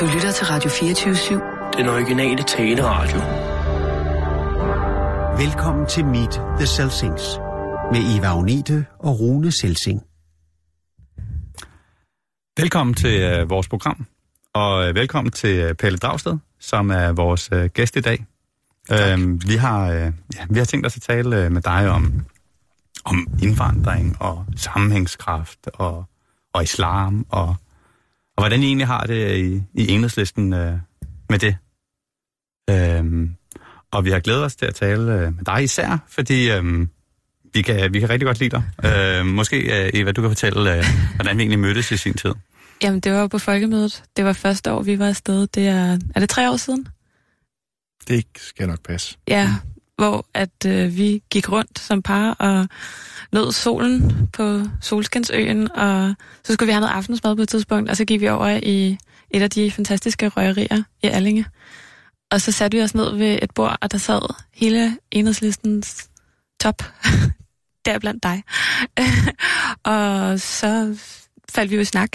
Du lytter til Radio 24-7. Den originale taleradio. Velkommen til Meet the Selsings med Eva Agnete og Rune Selsing. Velkommen til uh, vores program, og uh, velkommen til uh, Pelle Dragsted, som er vores uh, gæst i dag. Uh, vi, har, uh, ja, vi har tænkt os at tale uh, med dig om, om indvandring og sammenhængskraft og, og islam, og, og hvordan I egentlig har det i, i enhedslisten uh, med det. Uh, og vi har glædet os til at tale uh, med dig især, fordi uh, vi, kan, vi kan rigtig godt lide dig. Uh, måske, uh, Eva, du kan fortælle, uh, hvordan vi egentlig mødtes i sin tid. Jamen, det var på folkemødet. Det var første år, vi var afsted. Det er, er det tre år siden? Det skal nok passe. Ja, hvor at øh, vi gik rundt som par og nød solen på Solskinsøen, og så skulle vi have noget aftensmad på et tidspunkt, og så gik vi over i et af de fantastiske røgerier i Allinge. Og så satte vi os ned ved et bord, og der sad hele enhedslistens top, der blandt dig. og så faldt vi jo i snak,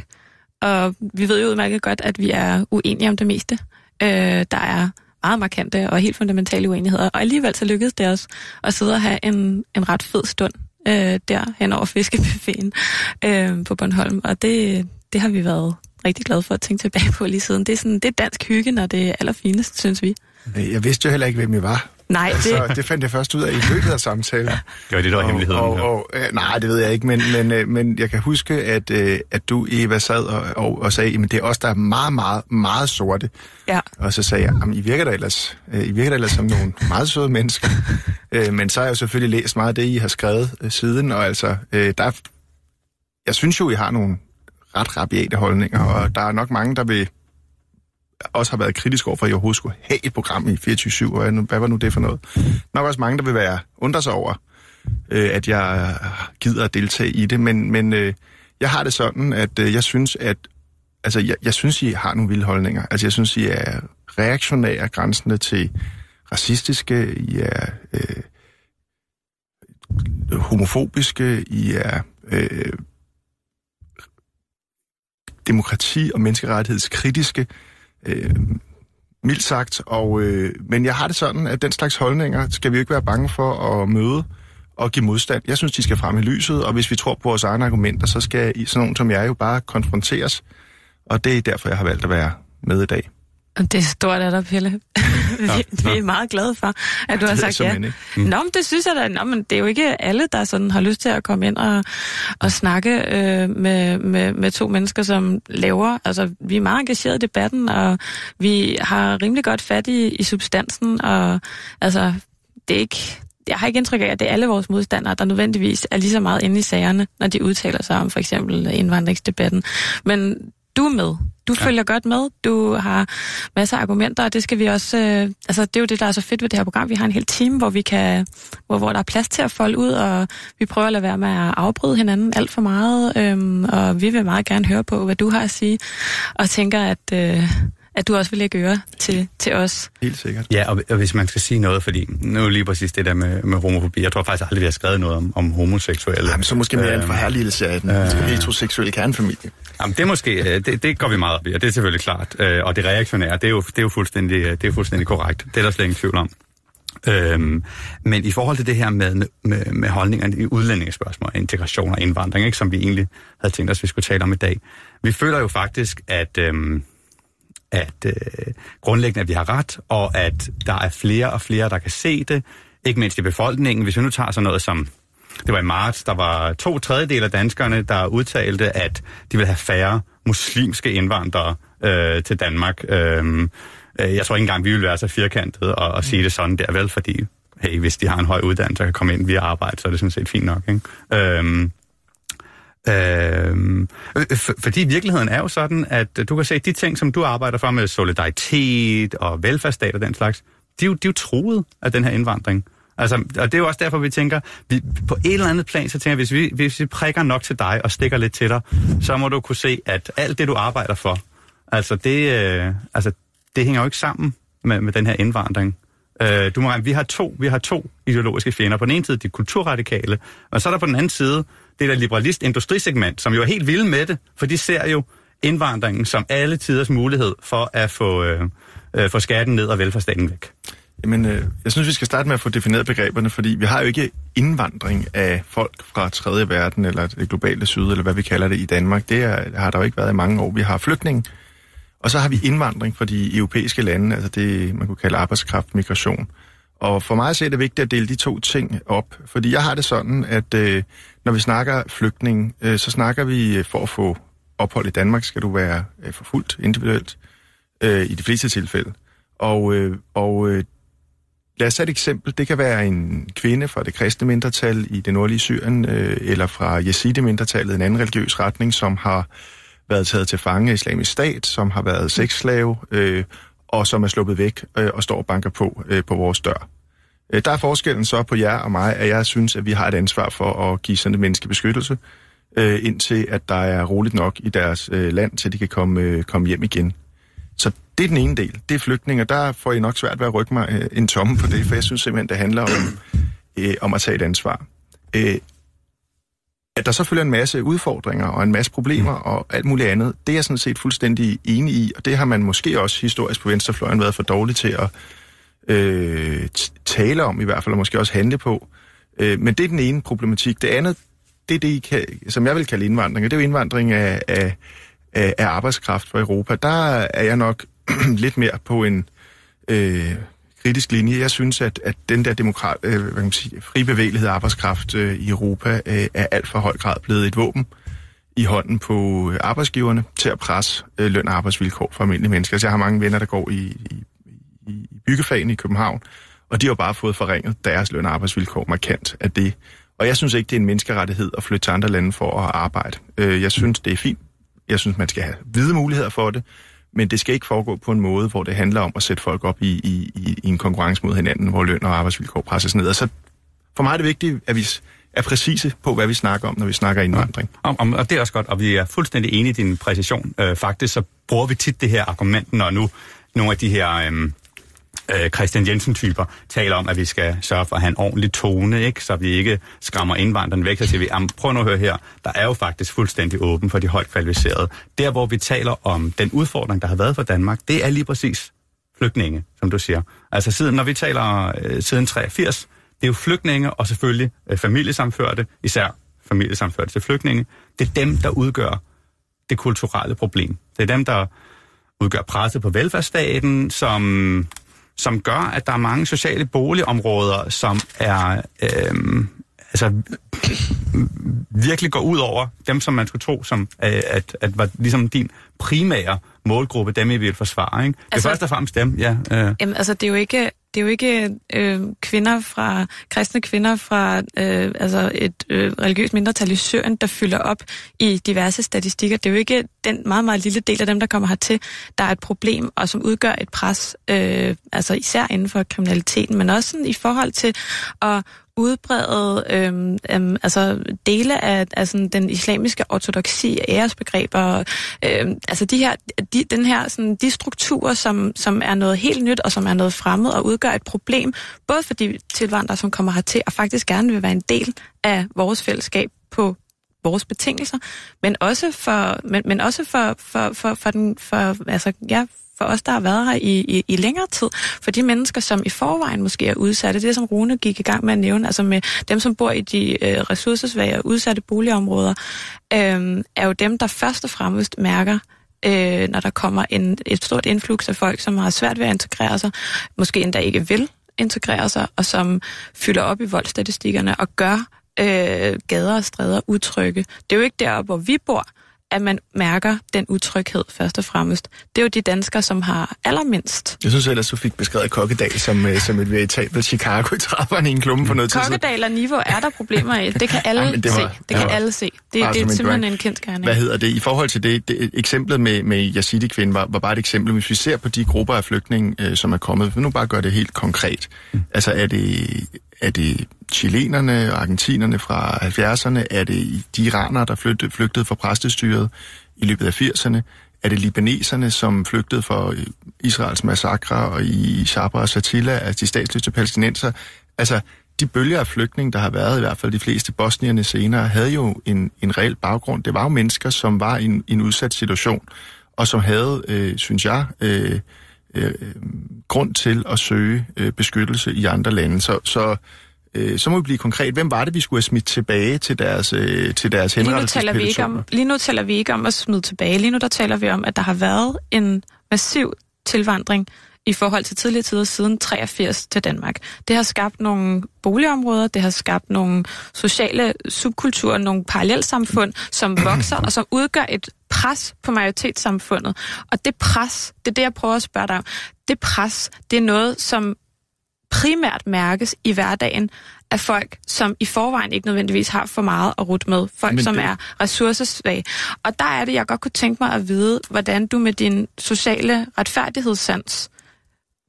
og vi ved jo udmærket godt, at vi er uenige om det meste. Øh, der er meget markante og helt fundamentale uenigheder, og alligevel så lykkedes det os at sidde og have en, en ret fed stund øh, der hen over fiskebuffeten øh, på Bornholm, og det, det har vi været rigtig glade for at tænke tilbage på lige siden. Det er, sådan, det er dansk hygge, når det er allerfinest, synes vi. Jeg vidste jo heller ikke, hvem I var. Nej, det... Så det fandt jeg først ud af i løbet af samtalen. Det var det, der var hemmeligheden. Og, og, og, øh, nej, det ved jeg ikke, men, men, øh, men jeg kan huske, at, øh, at du, Eva, sad og, og, og sagde, at det er os, der er meget, meget, meget sorte. Ja. Og så sagde jeg, I virker da ellers, øh, I virker da ellers som nogle meget søde mennesker. øh, men så har jeg jo selvfølgelig læst meget af det, I har skrevet øh, siden, og altså, øh, der, jeg synes jo, I har nogle ret rabiate holdninger, og der er nok mange, der vil også har været kritisk over for, at jeg overhovedet skulle have et program i 24-7, og hvad var nu det for noget? Nok også mange, der vil være undre sig over, øh, at jeg gider at deltage i det, men, men øh, jeg har det sådan, at øh, jeg synes, at altså, jeg, jeg synes, I har nogle vilde holdninger. Altså, jeg synes, I er reaktionære, grænsende til racistiske, I er øh, homofobiske, I er øh, demokrati- og menneskerettighedskritiske, øh, mildt sagt. Og, øh, men jeg har det sådan, at den slags holdninger skal vi jo ikke være bange for at møde og give modstand. Jeg synes, de skal frem i lyset, og hvis vi tror på vores egne argumenter, så skal I, sådan nogen som jeg jo bare konfronteres. Og det er derfor, jeg har valgt at være med i dag. Det er stort af dig, Pelle. vi, vi er meget glade for, at du har sagt ja. Mm. Nå, men det synes jeg da. Nå, men det er jo ikke alle, der sådan har lyst til at komme ind og, og snakke øh, med, med, med to mennesker, som laver. Altså, vi er meget engageret i debatten, og vi har rimelig godt fat i, i substansen, og altså, det er ikke... Jeg har ikke indtryk af, at det er alle vores modstandere, der nødvendigvis er lige så meget inde i sagerne, når de udtaler sig om for eksempel indvandringsdebatten. Men du er med. Du ja. følger godt med. Du har masser af argumenter, og det skal vi også... Øh, altså, det er jo det, der er så fedt ved det her program. Vi har en hel team, hvor vi kan, hvor, hvor der er plads til at folde ud, og vi prøver at lade være med at afbryde hinanden alt for meget. Øhm, og vi vil meget gerne høre på, hvad du har at sige, og tænker, at... Øh, at du også vil lægge øre til, til os. Helt sikkert. Ja, og, og hvis man skal sige noget, fordi nu lige præcis det der med, med homofobi, jeg tror faktisk aldrig, vi har skrevet noget om, om homoseksuelle. Jamen, så måske mere øh, en forherligelse af den øh, heteroseksuelle kernefamilie. Jamen, det er måske, det, det går vi meget op i, og det er selvfølgelig klart. Øh, og det reaktionære, det er jo, det er jo fuldstændig, det er fuldstændig korrekt. Det er der slet ingen tvivl om. Øhm, men i forhold til det her med, med, med holdningerne i udlændingespørgsmål, integration og indvandring, ikke, som vi egentlig havde tænkt os, vi skulle tale om i dag, vi føler jo faktisk, at... Øhm, at øh, grundlæggende, at vi har ret, og at der er flere og flere, der kan se det, ikke mindst i befolkningen. Hvis vi nu tager sådan noget som, det var i marts, der var to tredjedel af danskerne, der udtalte, at de vil have færre muslimske indvandrere øh, til Danmark. Øhm, øh, jeg tror ikke engang, vi vil være så firkantet og, og sige det sådan der, vel, fordi hey, hvis de har en høj uddannelse og kan komme ind via arbejde, så er det sådan set fint nok. Ikke? Øhm, Øhm, øh, Øh, fordi virkeligheden er jo sådan, at du kan se, at de ting, som du arbejder for med solidaritet og velfærdsstat og den slags, de er jo, de er jo troet af den her indvandring. Altså, og det er jo også derfor, vi tænker, vi, på et eller andet plan, så tænker jeg, hvis vi, hvis vi prikker nok til dig og stikker lidt til dig, så må du kunne se, at alt det, du arbejder for, altså det, øh, altså, det hænger jo ikke sammen med, med den her indvandring. Øh, du må, vi, har to, vi har to ideologiske fjender. På den ene side de kulturradikale, og så er der på den anden side det der liberalist-industrisegment, som jo er helt vilde med det, for de ser jo indvandringen som alle tiders mulighed for at få, øh, øh, få skatten ned og velfærdsstaten væk? Jamen, øh, jeg synes, vi skal starte med at få defineret begreberne, fordi vi har jo ikke indvandring af folk fra tredje verden, eller det globale syd, eller hvad vi kalder det i Danmark. Det er, har der jo ikke været i mange år. Vi har flygtninge, og så har vi indvandring fra de europæiske lande, altså det, man kunne kalde arbejdskraft, migration. Og for mig så er det vigtigt at dele de to ting op, fordi jeg har det sådan, at øh, når vi snakker flygtning, øh, så snakker vi øh, for at få ophold i Danmark, skal du være øh, forfulgt individuelt, øh, i de fleste tilfælde. Og, øh, og øh, lad os tage et eksempel. Det kan være en kvinde fra det kristne mindretal i det nordlige Syrien, øh, eller fra Yazidi-mindretallet, en anden religiøs retning, som har været taget til fange af islamisk stat, som har været sexslave, øh, og som er sluppet væk øh, og står og banker på øh, på vores dør. Øh, der er forskellen så på jer og mig, at jeg synes, at vi har et ansvar for at give sådan et menneske beskyttelse, øh, indtil at der er roligt nok i deres øh, land, til de kan komme, øh, komme hjem igen. Så det er den ene del. Det er flygtninge, der får I nok svært ved at rykke mig øh, en tomme på det, for jeg synes simpelthen, det handler om, øh, om at tage et ansvar. Øh, at der så følger en masse udfordringer og en masse problemer og alt muligt andet, det er jeg sådan set fuldstændig enig i, og det har man måske også historisk på venstrefløjen været for dårlig til at øh, tale om i hvert fald, og måske også handle på. Øh, men det er den ene problematik. Det andet, det er det, I kan, som jeg vil kalde indvandring, og det er jo indvandring af, af, af, af arbejdskraft fra Europa. Der er jeg nok lidt mere på en øh, kritisk linje. Jeg synes, at, at den der demokrat, øh, hvad kan man sige, fri bevægelighed af arbejdskraft øh, i Europa øh, er alt for høj grad blevet et våben i hånden på øh, arbejdsgiverne til at presse øh, løn og arbejdsvilkår for almindelige mennesker. Altså, jeg har mange venner, der går i, i, i byggefagene i København, og de har bare fået forringet deres løn og arbejdsvilkår markant af det. Og jeg synes ikke, det er en menneskerettighed at flytte til andre lande for at arbejde. Øh, jeg synes, det er fint. Jeg synes, man skal have hvide muligheder for det men det skal ikke foregå på en måde, hvor det handler om at sætte folk op i, i, i, i en konkurrence mod hinanden, hvor løn og arbejdsvilkår presses ned. Og så for mig er det vigtigt, at vi er præcise på, hvad vi snakker om, når vi snakker indvandring. Ja. Og, og det er også godt, og vi er fuldstændig enige i din præcision. Øh, faktisk så bruger vi tit det her argument, når nu nogle af de her... Øh, øh, Christian Jensen-typer taler om, at vi skal sørge for at have en ordentlig tone, ikke? så vi ikke skræmmer indvandrerne væk. Så siger vi, prøv nu at høre her, der er jo faktisk fuldstændig åben for de højt kvalificerede. Der, hvor vi taler om den udfordring, der har været for Danmark, det er lige præcis flygtninge, som du siger. Altså siden, når vi taler øh, siden 83, det er jo flygtninge og selvfølgelig øh, familiesamførte, især familiesamførte til flygtninge. Det er dem, der udgør det kulturelle problem. Det er dem, der udgør presset på velfærdsstaten, som som gør, at der er mange sociale boligområder, som er øh, altså virkelig går ud over dem, som man skulle tro, som øh, at, at var ligesom din primære målgruppe, dem I vil forsvare. Ikke? Det er altså, først og fremmest dem, ja. Øh. Jamen, altså, det er jo ikke, det er jo ikke øh, kvinder fra, kristne kvinder fra øh, altså et øh, religiøst mindretal i Syrien, der fylder op i diverse statistikker. Det er jo ikke den meget, meget lille del af dem, der kommer hertil, der er et problem, og som udgør et pres, øh, altså især inden for kriminaliteten, men også sådan i forhold til at udbredet øhm, øhm, altså dele af, af sådan, den islamiske ortodoksi æresbegreber, øhm, altså de her, de, den her, sådan, de strukturer, som, som er noget helt nyt og som er noget fremmed og udgør et problem, både for de tilvandrere, som kommer hertil og faktisk gerne vil være en del af vores fællesskab på vores betingelser, men også for, men, men også for, for, for, for, den, for, altså, ja, for os, der har været her i, i, i længere tid, for de mennesker, som i forvejen måske er udsatte, det som Rune gik i gang med at nævne, altså med dem, som bor i de øh, ressourcesvage og udsatte boligområder, øh, er jo dem, der først og fremmest mærker, øh, når der kommer en, et stort influx af folk, som har svært ved at integrere sig, måske endda ikke vil integrere sig, og som fylder op i voldstatistikkerne og gør øh, gader og stræder utrygge. Det er jo ikke der, hvor vi bor, at man mærker den utryghed først og fremmest. Det er jo de danskere, som har allermindst. Jeg synes ellers, du fik beskrevet Kokkedal som, øh, som et veritabelt Chicago i trapperne i en klumme på noget tid. Kokkedal og Niveau er der problemer i. Det kan alle ja, det var, se. Det kan alle se. Det, det er simpelthen en kendt gerne. Hvad hedder det? I forhold til det, det eksemplet med, med Yazidi-kvinden var, var bare et eksempel. Hvis vi ser på de grupper af flygtninge, øh, som er kommet, vil nu bare gøre det helt konkret. Mm. Altså er det, er det chilenerne og argentinerne fra 70'erne? Er det de iranere, der flygtede, flygtede fra præstestyret i løbet af 80'erne? Er det libaneserne, som flygtede fra øh, Israels massakre og i Shabra og Shatila, altså de statsløse palæstinenser? Altså, de bølger af flygtninge, der har været, i hvert fald de fleste bosnierne senere, havde jo en, en reel baggrund. Det var jo mennesker, som var i en, en udsat situation, og som havde, øh, synes jeg, øh, øh, grund til at søge øh, beskyttelse i andre lande. Så, så, øh, så må vi blive konkret. Hvem var det, vi skulle have smidt tilbage til deres, øh, til deres Lige nu, taler vi ikke om, lige nu taler vi ikke om at smide tilbage. Lige nu der taler vi om, at der har været en massiv tilvandring i forhold til tidligere tider siden 83 til Danmark. Det har skabt nogle boligområder, det har skabt nogle sociale subkulturer, nogle parallelsamfund, som vokser og som udgør et pres på majoritetssamfundet. Og det pres, det er det, jeg prøver at spørge dig om. Det pres, det er noget, som primært mærkes i hverdagen af folk, som i forvejen ikke nødvendigvis har for meget at rute med. Folk, Men som det... er ressourcesvage. Og der er det, jeg godt kunne tænke mig at vide, hvordan du med din sociale retfærdighedssans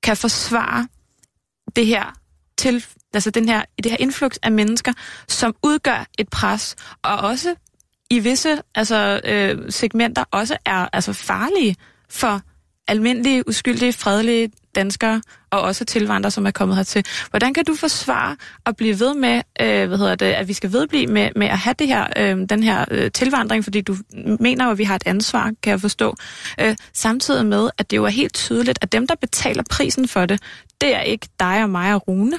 kan forsvare det her til, altså den her, det her influx af mennesker, som udgør et pres, og også i visse altså, øh, segmenter også er altså farlige for almindelige, uskyldige, fredelige danskere, og også tilvandrere, som er kommet hertil. Hvordan kan du forsvare at blive ved med, øh, hvad hedder det, at vi skal vedblive med, med at have det her, øh, den her øh, tilvandring, fordi du mener jo, at vi har et ansvar, kan jeg forstå, øh, samtidig med, at det jo er helt tydeligt, at dem, der betaler prisen for det, det er ikke dig og mig og Rune.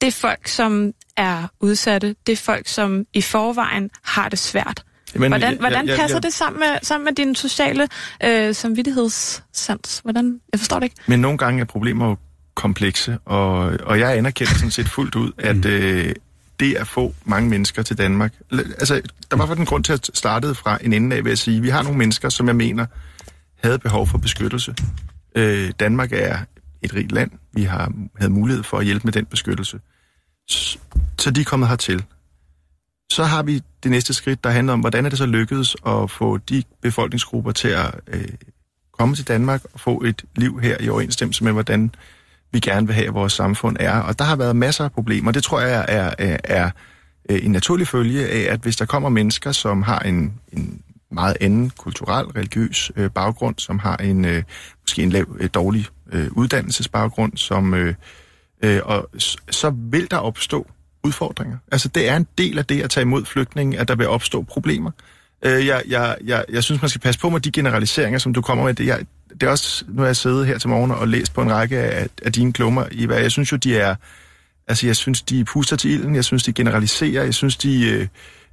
Det er folk, som er udsatte. Det er folk, som i forvejen har det svært. Men, hvordan hvordan ja, ja, passer ja. det sammen med, sammen med din sociale øh, samvittighedssans? Hvordan? Jeg forstår det ikke. Men nogle gange er problemer jo komplekse, og, og jeg anerkender sådan set fuldt ud, at mm. øh, det at få mange mennesker til Danmark... Altså, der var for den grund til at starte fra en ende af ved at sige, at vi har nogle mennesker, som jeg mener havde behov for beskyttelse. Øh, Danmark er et rigt land. Vi har havde mulighed for at hjælpe med den beskyttelse. Så de er kommet hertil. Så har vi det næste skridt, der handler om, hvordan er det så lykkedes at få de befolkningsgrupper til at øh, komme til Danmark og få et liv her i overensstemmelse med, hvordan vi gerne vil have, at vores samfund er. Og der har været masser af problemer. Det tror jeg er, er, er en naturlig følge af, at hvis der kommer mennesker, som har en, en meget anden kulturel, religiøs øh, baggrund, som har en øh, måske en lav, øh, dårlig øh, uddannelsesbaggrund, som, øh, øh, og så vil der opstå udfordringer. Altså, det er en del af det at tage imod flygtninge, at der vil opstå problemer. Øh, jeg, jeg, jeg, jeg synes, man skal passe på med de generaliseringer, som du kommer med. Det, jeg, det er også, nu har jeg siddet her til morgen og læst på en række af, af dine klummer, i hvad jeg synes jo, de er, altså jeg synes, de puster til ilden, jeg synes, de generaliserer, jeg synes, de øh,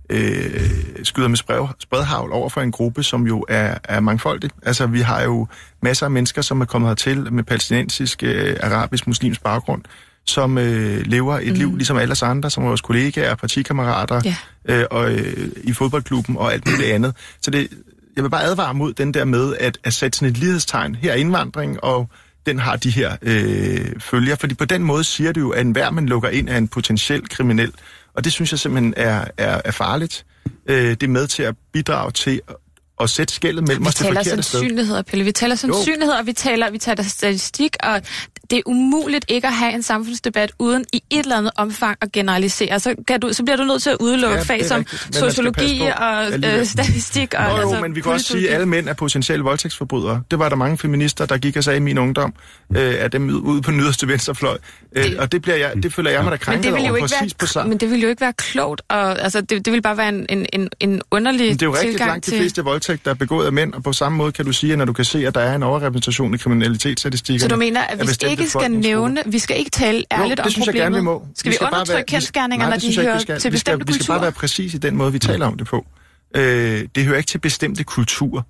øh, skyder med spred, spredhavl over for en gruppe, som jo er, er mangfoldig. Altså vi har jo masser af mennesker, som er kommet hertil med palæstinensisk, øh, arabisk, muslimsk baggrund, som øh, lever et mm. liv ligesom alle os andre, som vores kollegaer, partikammerater ja. øh, og, øh, i fodboldklubben og alt muligt andet. Så det, jeg vil bare advare mod den der med at, at sætte sådan et lighedstegn. Her er indvandring, og den har de her øh, følger. Fordi på den måde siger det jo, at enhver, man lukker ind, er en potentiel kriminel. Og det synes jeg simpelthen er, er, er farligt. Øh, det er med til at bidrage til at sætte skældet mellem os til forkerte sted. Vi taler sandsynligheder, Pelle. Vi taler sandsynligheder, og vi taler, vi taler statistik, og det er umuligt ikke at have en samfundsdebat uden i et eller andet omfang at generalisere. Så, kan du, så bliver du nødt til at udelukke ja, fag som sociologi og øh, statistik. Og, Nå, jo, altså, men vi kan også sige, at alle mænd er potentielle voldtægtsforbrydere. Det var der mange feminister, der gik og sagde i min ungdom, øh, at dem ude på den yderste venstrefløj. Øh, det, og det, bliver jeg, det føler jeg mig da krænket over præcis på sammen. Men det ville jo ikke være klogt, og altså, det, det ville bare være en, en, en, en underlig men Det er jo rigtigt langt til... de fleste voldtægter, der er begået af mænd, og på samme måde kan du sige, at når du kan se, at der er en overrepræsentation i kriminalitetsstatistikkerne... Så du mener, at hvis ikke skal nævne, vi skal ikke tale ærligt jo, det synes om problemet. Jeg gerne, vi må. Skal vi, vi undertrykke kendskærninger, når de hører til bestemte kulturer? Vi skal bare være præcis i den måde, vi taler om det på. Øh, det hører ikke til bestemte kulturer.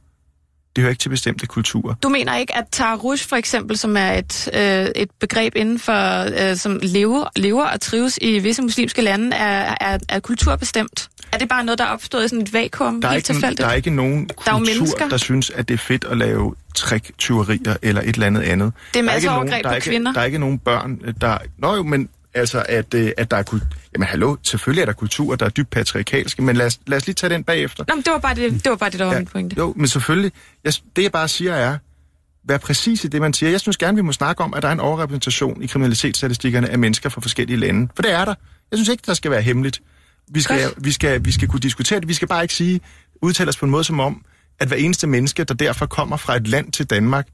Det hører ikke til bestemte kulturer. Du mener ikke, at tarouge for eksempel, som er et, øh, et begreb inden for, øh, som lever, lever og trives i visse muslimske lande, er, er, er kulturbestemt? Er det bare noget, der er opstået i sådan et vakuum der er helt ikke, tilfældigt? Der er ikke nogen der kultur, der synes, at det er fedt at lave trick-tyverier eller et eller andet andet. Det er masser overgreb på kvinder. Der er ikke nogen børn, der... Nå jo, men altså, at, øh, at der er... Jamen hallo, selvfølgelig er der kulturer, der er dybt patriarkalske, men lad os, lad os lige tage den bagefter. Nå, men det var bare det, det, var bare det der var ja, min pointe. Jo, men selvfølgelig. Jeg, det jeg bare siger er, vær præcis i det, man siger. Jeg synes gerne, vi må snakke om, at der er en overrepræsentation i kriminalitetsstatistikkerne af mennesker fra forskellige lande. For det er der. Jeg synes ikke, der skal være hemmeligt. Vi skal, vi skal, vi skal kunne diskutere det. Vi skal bare ikke sige, udtale os på en måde som om, at hver eneste menneske, der derfor kommer fra et land til Danmark,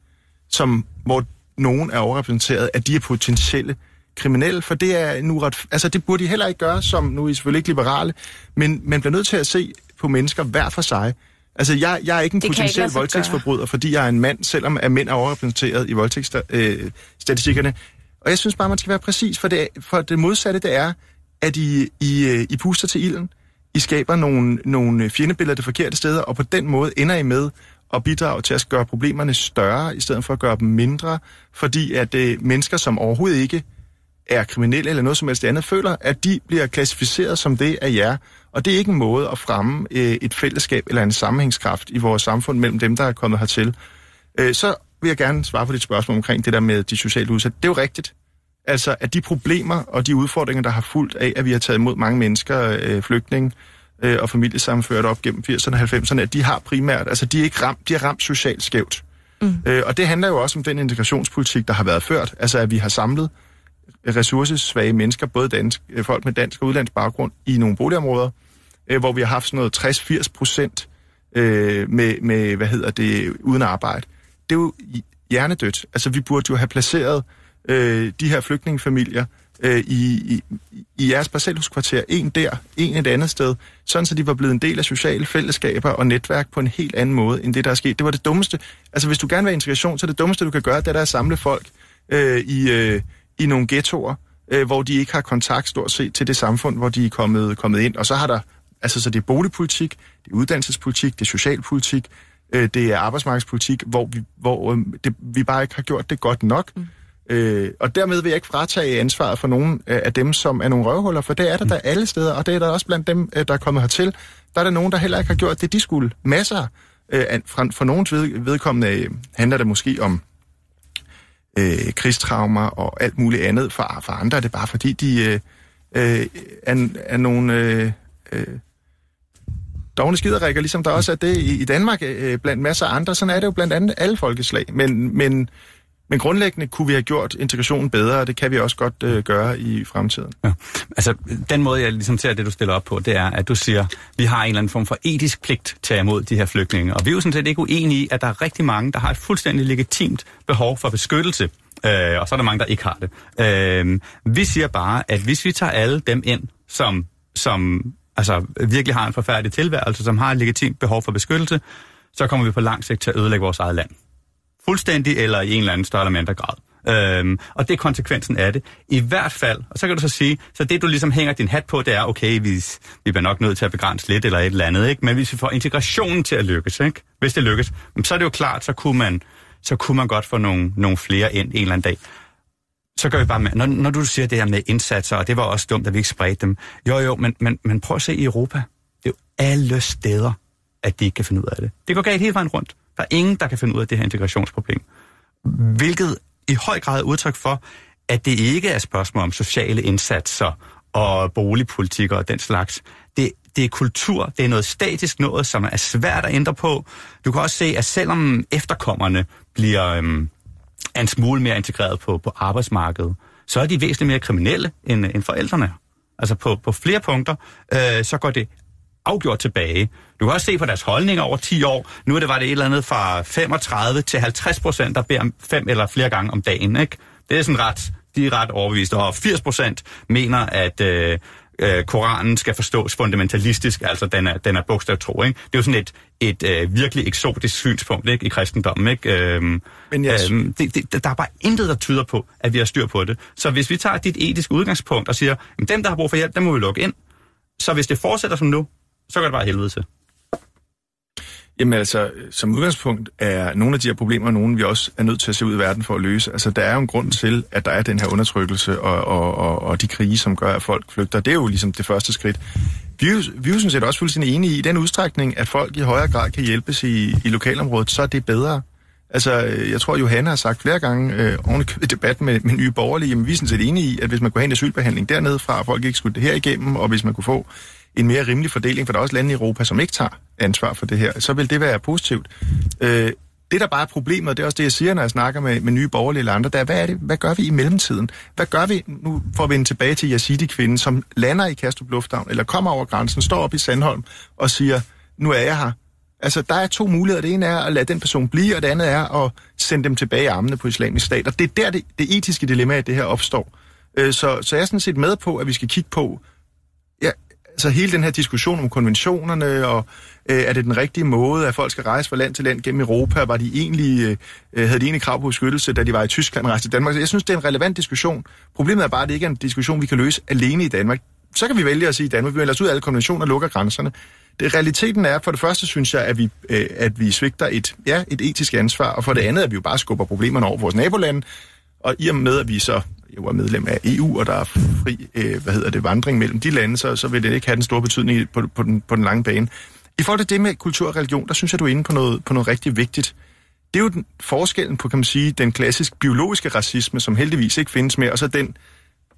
som, hvor nogen er overrepræsenteret, at de er potentielle kriminelle, for det er nu ret, altså det burde de heller ikke gøre, som nu er I selvfølgelig ikke liberale, men man bliver nødt til at se på mennesker hver for sig. Altså, jeg, jeg er ikke en Det ikke potentiel sig voldtægtsforbryder, fordi jeg er en mand, selvom at mænd er overrepræsenteret i voldtægtsstatistikkerne. Og jeg synes bare, man skal være præcis, for det, for det modsatte, det er, at I, I, øh, I puster til ilden. I skaber nogle, nogle fjendebilleder det forkerte steder, og på den måde ender I med at bidrage til at gøre problemerne større, i stedet for at gøre dem mindre, fordi at øh, mennesker, som overhovedet ikke er kriminelle eller noget som helst andet, føler, at de bliver klassificeret som det af jer. Og det er ikke en måde at fremme øh, et fællesskab eller en sammenhængskraft i vores samfund mellem dem, der er kommet hertil. Øh, så vil jeg gerne svare på dit spørgsmål omkring det der med de socialt udsatte. Det er jo rigtigt. Altså, at de problemer og de udfordringer, der har fulgt af, at vi har taget imod mange mennesker, øh, flygtninge øh, og familiesammenført op gennem 80'erne og 90'erne, at de har primært, altså de er ikke ramt, de er ramt socialt skævt. Mm. Øh, og det handler jo også om den integrationspolitik, der har været ført. Altså, at vi har samlet ressourcesvage mennesker, både dansk, øh, folk med dansk og udlandsk baggrund, i nogle boligområder, øh, hvor vi har haft sådan noget 60-80 procent øh, med, med, hvad hedder det, uden arbejde. Det er jo hjernedødt. Altså, vi burde jo have placeret øh, de her flygtningefamilier øh, i, i, i jeres parcelhuskvarter, en der, en et andet sted, sådan så de var blevet en del af sociale fællesskaber og netværk på en helt anden måde, end det, der er sket. Det var det dummeste. Altså, hvis du gerne vil have integration, så er det dummeste, du kan gøre, det er at samle folk øh, i, øh, i nogle ghettoer, øh, hvor de ikke har kontakt stort set til det samfund, hvor de er kommet, kommet ind. Og så har der, altså så det er boligpolitik, det er uddannelsespolitik, det er socialpolitik, øh, det er arbejdsmarkedspolitik, hvor, vi, hvor øh, det, vi bare ikke har gjort det godt nok. Mm. Øh, og dermed vil jeg ikke fratage ansvaret for nogen øh, af dem, som er nogle røvhuller, for det er der der alle steder, og det er der også blandt dem, øh, der er kommet hertil. Der er der nogen, der heller ikke har gjort det, de skulle. Masser. Øh, fra, for nogens ved, vedkommende øh, handler det måske om øh, krigstraumer og alt muligt andet. For, for andre er det bare fordi, de øh, øh, er, er nogle øh, øh, dogne skiderikker, ligesom der også er det i, i Danmark øh, blandt masser af andre. Sådan er det jo blandt andet alle folkeslag. Men, men, men grundlæggende kunne vi have gjort integrationen bedre, og det kan vi også godt øh, gøre i fremtiden. Ja. Altså, den måde, jeg ligesom ser det, du stiller op på, det er, at du siger, vi har en eller anden form for etisk pligt til at tage imod de her flygtninge. Og vi er jo sådan set ikke uenige i, at der er rigtig mange, der har et fuldstændig legitimt behov for beskyttelse. Øh, og så er der mange, der ikke har det. Øh, vi siger bare, at hvis vi tager alle dem ind, som, som altså, virkelig har en forfærdelig tilværelse, som har et legitimt behov for beskyttelse, så kommer vi på lang sigt til at ødelægge vores eget land. Fuldstændig eller i en eller anden større eller mindre grad. Øhm, og det er konsekvensen af det. I hvert fald, og så kan du så sige, så det du ligesom hænger din hat på, det er, okay, vi, vi bliver nok nødt til at begrænse lidt eller et eller andet, ikke? men hvis vi får integrationen til at lykkes, ikke? hvis det lykkes, så er det jo klart, så kunne man, så kunne man godt få nogle, nogle flere ind en eller anden dag. Så gør vi bare med, når, når du siger det her med indsatser, og det var også dumt, at vi ikke spredte dem. Jo, jo, men, men, men prøv at se i Europa. Det er jo alle steder, at de ikke kan finde ud af det. Det går galt hele vejen rundt. Der er ingen, der kan finde ud af det her integrationsproblem. Hvilket i høj grad er udtryk for, at det ikke er spørgsmål om sociale indsatser og boligpolitik og den slags. Det, det er kultur, det er noget statisk noget, som er svært at ændre på. Du kan også se, at selvom efterkommerne bliver øhm, en smule mere integreret på, på arbejdsmarkedet, så er de væsentligt mere kriminelle end, end forældrene. Altså på, på flere punkter, øh, så går det afgjort tilbage. Du kan også se på deres holdninger over 10 år. Nu er det var det et eller andet fra 35 til 50 procent, der beder fem eller flere gange om dagen. Ikke? Det er sådan ret, de er ret overbeviste. Og 80 procent mener, at øh, øh, Koranen skal forstås fundamentalistisk, altså den er, den er bogstavtro. Ikke? Det er jo sådan et, et øh, virkelig eksotisk synspunkt ikke? i kristendommen. Ikke? Øhm, Men yes. øhm, det, det, der er bare intet, der tyder på, at vi har styr på det. Så hvis vi tager dit etiske udgangspunkt og siger, at dem, der har brug for hjælp, dem må vi lukke ind. Så hvis det fortsætter som nu, så går det bare helvede til. Jamen altså, som udgangspunkt er nogle af de her problemer nogle, vi også er nødt til at se ud i verden for at løse. Altså, der er jo en grund til, at der er den her undertrykkelse og, og, og, og de krige, som gør, at folk flygter. Det er jo ligesom det første skridt. Vi er jo, vi er jo sådan set også fuldstændig enige i, i den udstrækning, at folk i højere grad kan hjælpes i, i lokalområdet, så er det bedre. Altså, øh, jeg tror, Johanna har sagt flere gange øh, oven i debat med, med nye borgerlige, men vi er sådan set enige i, at hvis man kunne have en asylbehandling dernede fra, og folk ikke skulle det her igennem, og hvis man kunne få en mere rimelig fordeling, for der er også lande i Europa, som ikke tager ansvar for det her, så vil det være positivt. Øh, det, der bare er problemet, det er også det, jeg siger, når jeg snakker med, med nye borgerlige eller andre, der er, hvad, er det, hvad gør vi i mellemtiden? Hvad gør vi, nu for at vende tilbage til Yazidi-kvinden, som lander i Kastrup Lufthavn, eller kommer over grænsen, står op i Sandholm og siger, nu er jeg her. Altså, der er to muligheder. Det ene er at lade den person blive, og det andet er at sende dem tilbage i armene på islamisk stat. Og det er der, det, det etiske dilemma i det her opstår. Øh, så, så jeg er sådan set med på, at vi skal kigge på ja, altså hele den her diskussion om konventionerne, og øh, er det den rigtige måde, at folk skal rejse fra land til land gennem Europa, var de egentlig, øh, havde de egentlig krav på beskyttelse, da de var i Tyskland og rejste til Danmark. Så jeg synes, det er en relevant diskussion. Problemet er bare, at det ikke er en diskussion, vi kan løse alene i Danmark. Så kan vi vælge at sige i Danmark, vi melder os ud af alle konventioner og lukker grænserne. Det, realiteten er, for det første synes jeg, at vi, øh, at vi svigter et, ja, et etisk ansvar, og for det andet, at vi jo bare skubber problemerne over vores nabolande, og i og med, at vi så jo er medlem af EU, og der er fri øh, hvad hedder det, vandring mellem de lande, så, så vil det ikke have den store betydning på, på, den, på den lange bane. I forhold til det med kultur og religion, der synes jeg, du er inde på noget, på noget rigtig vigtigt. Det er jo den, forskellen på, kan man sige, den klassisk biologiske racisme, som heldigvis ikke findes mere, og så den,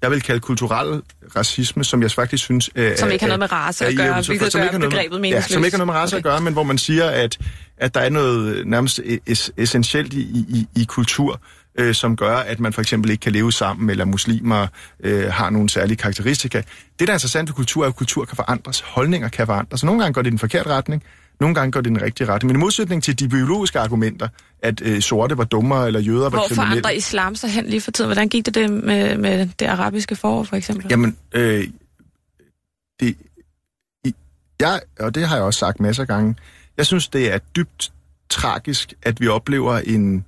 jeg vil kalde kulturel racisme, som jeg faktisk synes... Øh, som ikke har noget med race at gøre, hvilket gør begrebet meningsløst. Ja, som ikke har noget med race okay. at gøre, men hvor man siger, at, at der er noget nærmest es- essentielt i, i, i kultur, øh, som gør, at man for eksempel ikke kan leve sammen, eller muslimer øh, har nogle særlige karakteristika. Det, der er interessant ved kultur, er, at kultur kan forandres, holdninger kan forandres. Så nogle gange går det i den forkerte retning, nogle gange går det i den rigtige retning. Men i modsætning til de biologiske argumenter, at øh, sorte var dummere, eller jøder var Hvor kriminelle... Hvor forandrer islam sig hen lige for tiden? Hvordan gik det, det med, med det arabiske forår, for eksempel? Jamen, øh, det, i, jeg, og det har jeg også sagt masser af gange, jeg synes, det er dybt tragisk, at vi oplever en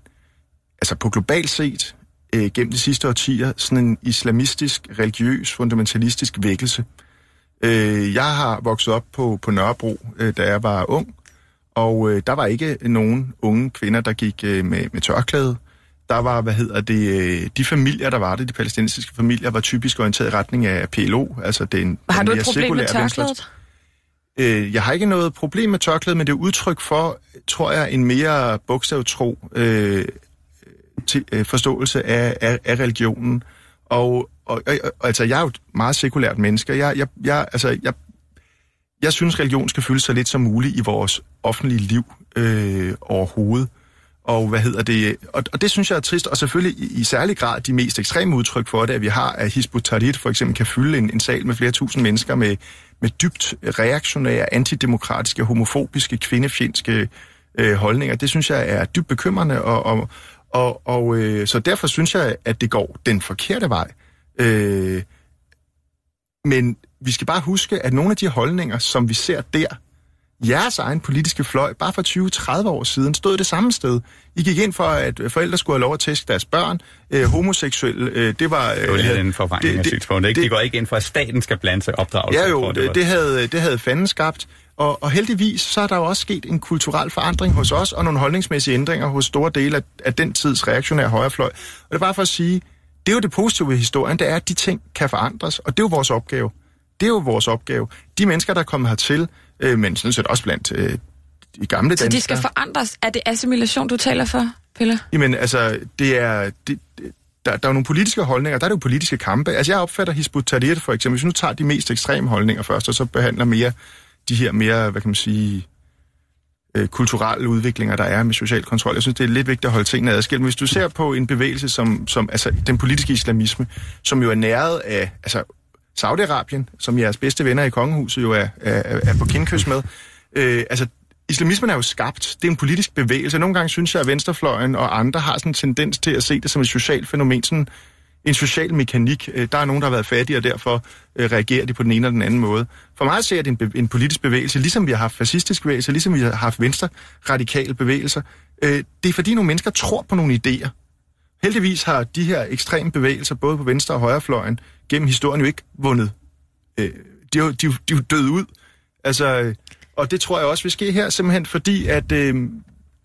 altså på globalt set, øh, gennem de sidste årtier, sådan en islamistisk, religiøs, fundamentalistisk vækkelse. Øh, jeg har vokset op på, på Nørrebro, øh, da jeg var ung, og øh, der var ikke nogen unge kvinder, der gik øh, med, med tørklæde. Der var, hvad hedder det, øh, de familier, der var det, de palæstinensiske familier, var typisk orienteret i retning af PLO, altså den, Har den du et problem med tørklædet? Øh, jeg har ikke noget problem med tørklædet, men det er udtryk for, tror jeg, en mere bogstavtro øh, til, øh, forståelse af, af, af religionen. Og, og, og, og altså, jeg er jo et meget sekulært menneske. Jeg, jeg, jeg, altså, jeg, jeg synes, religion skal fylde så lidt som muligt i vores offentlige liv øh, overhovedet. Og hvad hedder det? Og, og det synes jeg er trist, og selvfølgelig i, i særlig grad de mest ekstreme udtryk for det, at vi har, at Hizbut Tahrir for eksempel kan fylde en, en sal med flere tusind mennesker med, med dybt reaktionære, antidemokratiske, homofobiske, kvindefjendske øh, holdninger. Det synes jeg er dybt bekymrende, og, og, og, og øh, så derfor synes jeg, at det går den forkerte vej. Øh, men vi skal bare huske, at nogle af de holdninger, som vi ser der, jeres egen politiske fløj, bare for 20-30 år siden, stod det samme sted. I gik ind for, at forældre skulle have lov at tæske deres børn. Øh, homoseksuelle, øh, det var... Øh, det var lige den forvejning af synspunktet, ikke? Det, de går ikke ind for, at staten skal blande sig opdragelse. Ja jo, det, det, havde, det havde fanden skabt. Og, og heldigvis, så er der jo også sket en kulturel forandring hos os, og nogle holdningsmæssige ændringer hos store dele af, af den tids reaktionære højrefløj. Og det er bare for at sige, det er jo det positive ved historien, det er, at de ting kan forandres, og det er jo vores opgave. Det er jo vores opgave. De mennesker, der er kommet hertil, øh, men sådan set også blandt øh, de gamle danskere... Så de skal forandres? Er det assimilation, du taler for, Pelle? Jamen, altså, det er... Det, der, der er nogle politiske holdninger, der er det jo politiske kampe. Altså, jeg opfatter Hizb ut for eksempel, hvis vi nu tager de mest ekstreme holdninger først, og så behandler mere de her mere, hvad kan man sige, øh, kulturelle udviklinger, der er med social kontrol. Jeg synes, det er lidt vigtigt at holde tingene adskilt. Men hvis du ser på en bevægelse som, som altså, den politiske islamisme, som jo er næret af altså, Saudi-Arabien, som jeres bedste venner i kongehuset jo er, er, er på kindkys med, øh, altså islamismen er jo skabt. Det er en politisk bevægelse. Nogle gange synes jeg, at venstrefløjen og andre har sådan en tendens til at se det som et socialt fænomen, sådan en social mekanik. Øh, der er nogen, der har været fattige, og derfor øh, reagerer de på den ene eller den anden måde. For mig ser det en, en politisk bevægelse, ligesom vi har haft fascistisk bevægelse, ligesom vi har haft venstre radikale bevægelser. Øh, det er fordi nogle mennesker tror på nogle idéer. Heldigvis har de her ekstreme bevægelser, både på venstre og højrefløjen, gennem historien jo ikke vundet. de, er jo, de, de er jo døde ud. Altså, og det tror jeg også vil ske her, simpelthen fordi, at øh,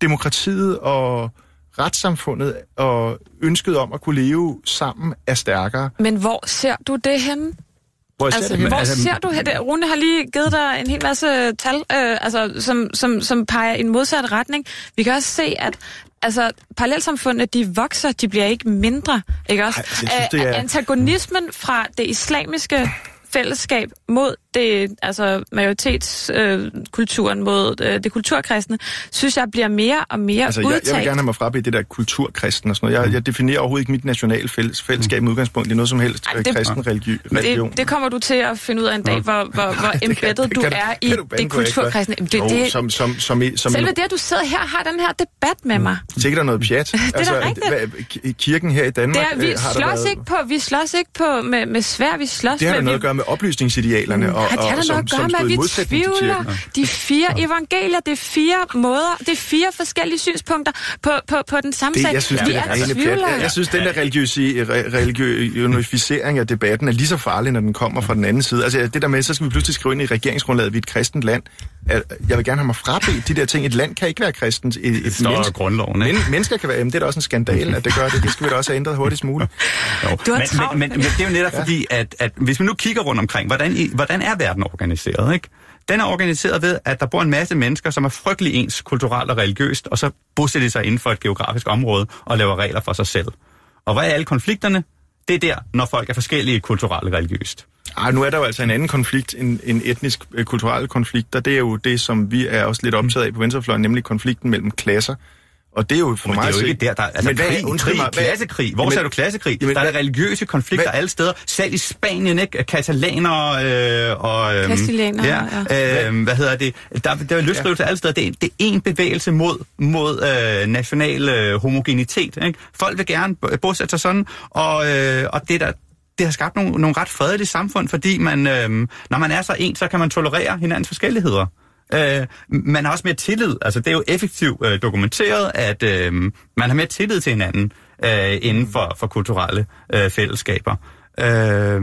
demokratiet og retssamfundet og ønsket om at kunne leve sammen er stærkere. Men hvor ser du det henne? Hvor, altså, det hvor altså, ser du det? Rune har lige givet dig en hel masse tal, øh, altså, som, som, som peger i en modsat retning. Vi kan også se, at altså, parallelsamfundene, de vokser, de bliver ikke mindre. Ikke også? Ej, synes, det er... Antagonismen fra det islamiske fællesskab mod det, altså majoritetskulturen øh, mod øh, det kulturkristne, synes jeg bliver mere og mere Altså, jeg, udtalt. jeg vil gerne have mig frabedt det der kulturkristen og sådan noget. Jeg, jeg definerer overhovedet ikke mit nationale fælles, fællesskab med udgangspunkt i noget som helst Ej, Ej, det- kristen religi- religion. det, det kommer du til at finde ud af en dag, hvor, hvor, hvor Det kan- embedded det du er i du det kulturkristne. Det, det, som, som, som, i- som selve det, at du sidder her og har den her debat med mig, Sikkert er noget pjat. det er rigtigt. hvad, kirken her i Danmark det er, vi øh, har slås været, ikke på, vi slås ikke på med, med svær, vi slås Det har med, noget at gøre med oplysningsidealerne, og, Ja, det og, har noget at gøre med, at vi tvivler. De fire evangelier, det er fire måder, det er fire forskellige synspunkter på, på, på den samme Det, sag. jeg synes, vi det er er. Jeg, jeg synes, den der religiøse, re, religionificering af debatten er lige så farlig, når den kommer fra den anden side. Altså det der med, så skal vi pludselig skrive ind i regeringsgrundlaget, at vi er et kristent land. At Jeg vil gerne have mig frabedt de der ting. Et land kan ikke være kristent. Et, et Det står i menneske, grundloven, ikke? men, mennesker kan være, jamen, det er da også en skandale, at det gør det. Det skal vi da også have ændret hurtigst muligt. Jo. Du har men, men, men, men det er jo netop fordi, at, at hvis vi nu kigger rundt omkring, hvordan, hvordan er verden organiseret, ikke? Den er organiseret ved, at der bor en masse mennesker, som er frygtelig ens kulturelt og religiøst, og så bosætter de sig inden for et geografisk område og laver regler for sig selv. Og hvad er alle konflikterne? Det er der, når folk er forskellige kulturelt og religiøst. Ej, nu er der jo altså en anden konflikt, en, en etnisk øh, kulturel konflikt, og det er jo det, som vi er også lidt optaget af på venstrefløjen, nemlig konflikten mellem klasser. Og det er jo for Men mig det er jo ikke der, der altså Men hvad- krig, undskyld krig, mig, hvad- klassekrig. Hvor Jamen- ser du klassekrig? Jamen, der er hvad- religiøse konflikter hvad- alle steder. Selv i Spanien, ikke? Katalanere øh, og... Øhm, Kastilanere, ja. Øh, hvad hedder det? Der, der er løsrivelse alle steder. Det er, det er en bevægelse mod, mod øh, national øh, homogenitet. Ikke? Folk vil gerne bosætte sig sådan, og, øh, og det der det har skabt nogle, nogle ret fredelige samfund, fordi man, øh, når man er så en, så kan man tolerere hinandens forskelligheder. Øh, man har også mere tillid. Altså, det er jo effektivt øh, dokumenteret, at øh, man har mere tillid til hinanden øh, inden for, for kulturelle øh, fællesskaber. Øh,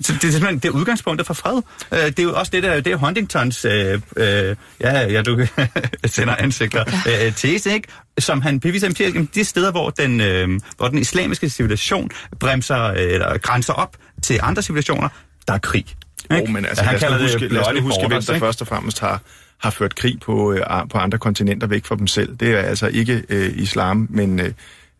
så det er simpelthen det er udgangspunktet for fred. Øh, det er jo også det der, det er Huntingtons, øh, øh, ja, ja, du sender ansigter, øh, tese, ikke? Som han beviser empirisk, de steder, hvor den, øh, hvor den islamiske civilisation bremser, øh, eller grænser op til andre civilisationer, der er krig. Ikke? men altså, han lad os nu kalder det huske, lad os nu bloody huske hvem der først og fremmest har, har ført krig på, øh, på andre kontinenter væk fra dem selv. Det er altså ikke øh, islam, men øh,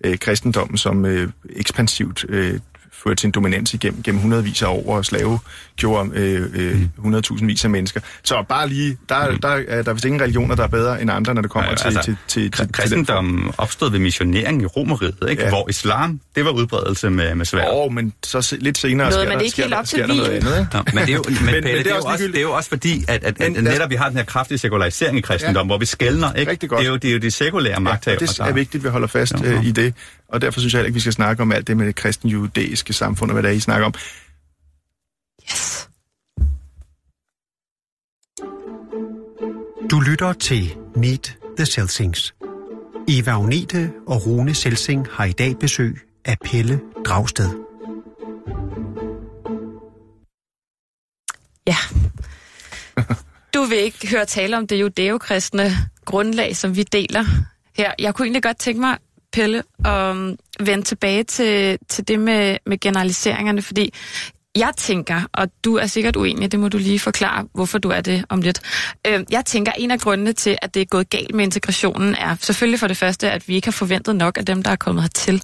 øh kristendommen, som øh, ekspansivt øh, førte sin dominans igennem gennem hundredvis af år og slave gjorde øh, øh, hundredtusindvis af mennesker. Så bare lige, der, der, er der er vist ingen religioner, der er bedre end andre, når det kommer Ja, til, altså, til, til, til, Kristendommen opstod ved missionering i Romeriet, ikke? Ja. Ja. hvor islam, det var udbredelse med, med sværd. Åh, men så se- lidt senere Nåede sker, man der, ikke sker, helt der, op til der noget andet, ikke? Nå, men det er jo, men, men, men Pelle, det det, er er også jo også, det er jo også fordi, at, at, Men at lad- netop vi har den her kraftige sekularisering i kristendommen, ja. hvor vi skældner, ikke? Det er jo, det er jo de sekulære Ja, magthavere. og det der- er vigtigt, at vi holder fast Ja. øh, i det. Og derfor synes jeg heller ikke, vi skal snakke om alt det med det kristen judæiske samfund, og hvad der er, I snakker om. Yes. Du lytter til Meet the Selsings. Eva Agnete og Rune Selsing har i dag besøg af Pelle Dragsted. Ja. Du vil ikke høre tale om det judæokristne grundlag, som vi deler her. Jeg kunne egentlig godt tænke mig, Pelle, og um, vende tilbage til, til det med, med generaliseringerne, fordi jeg tænker, og du er sikkert uenig, det må du lige forklare, hvorfor du er det om lidt. Øhm, jeg tænker, en af grundene til, at det er gået galt med integrationen, er selvfølgelig for det første, at vi ikke har forventet nok af dem, der er kommet hertil.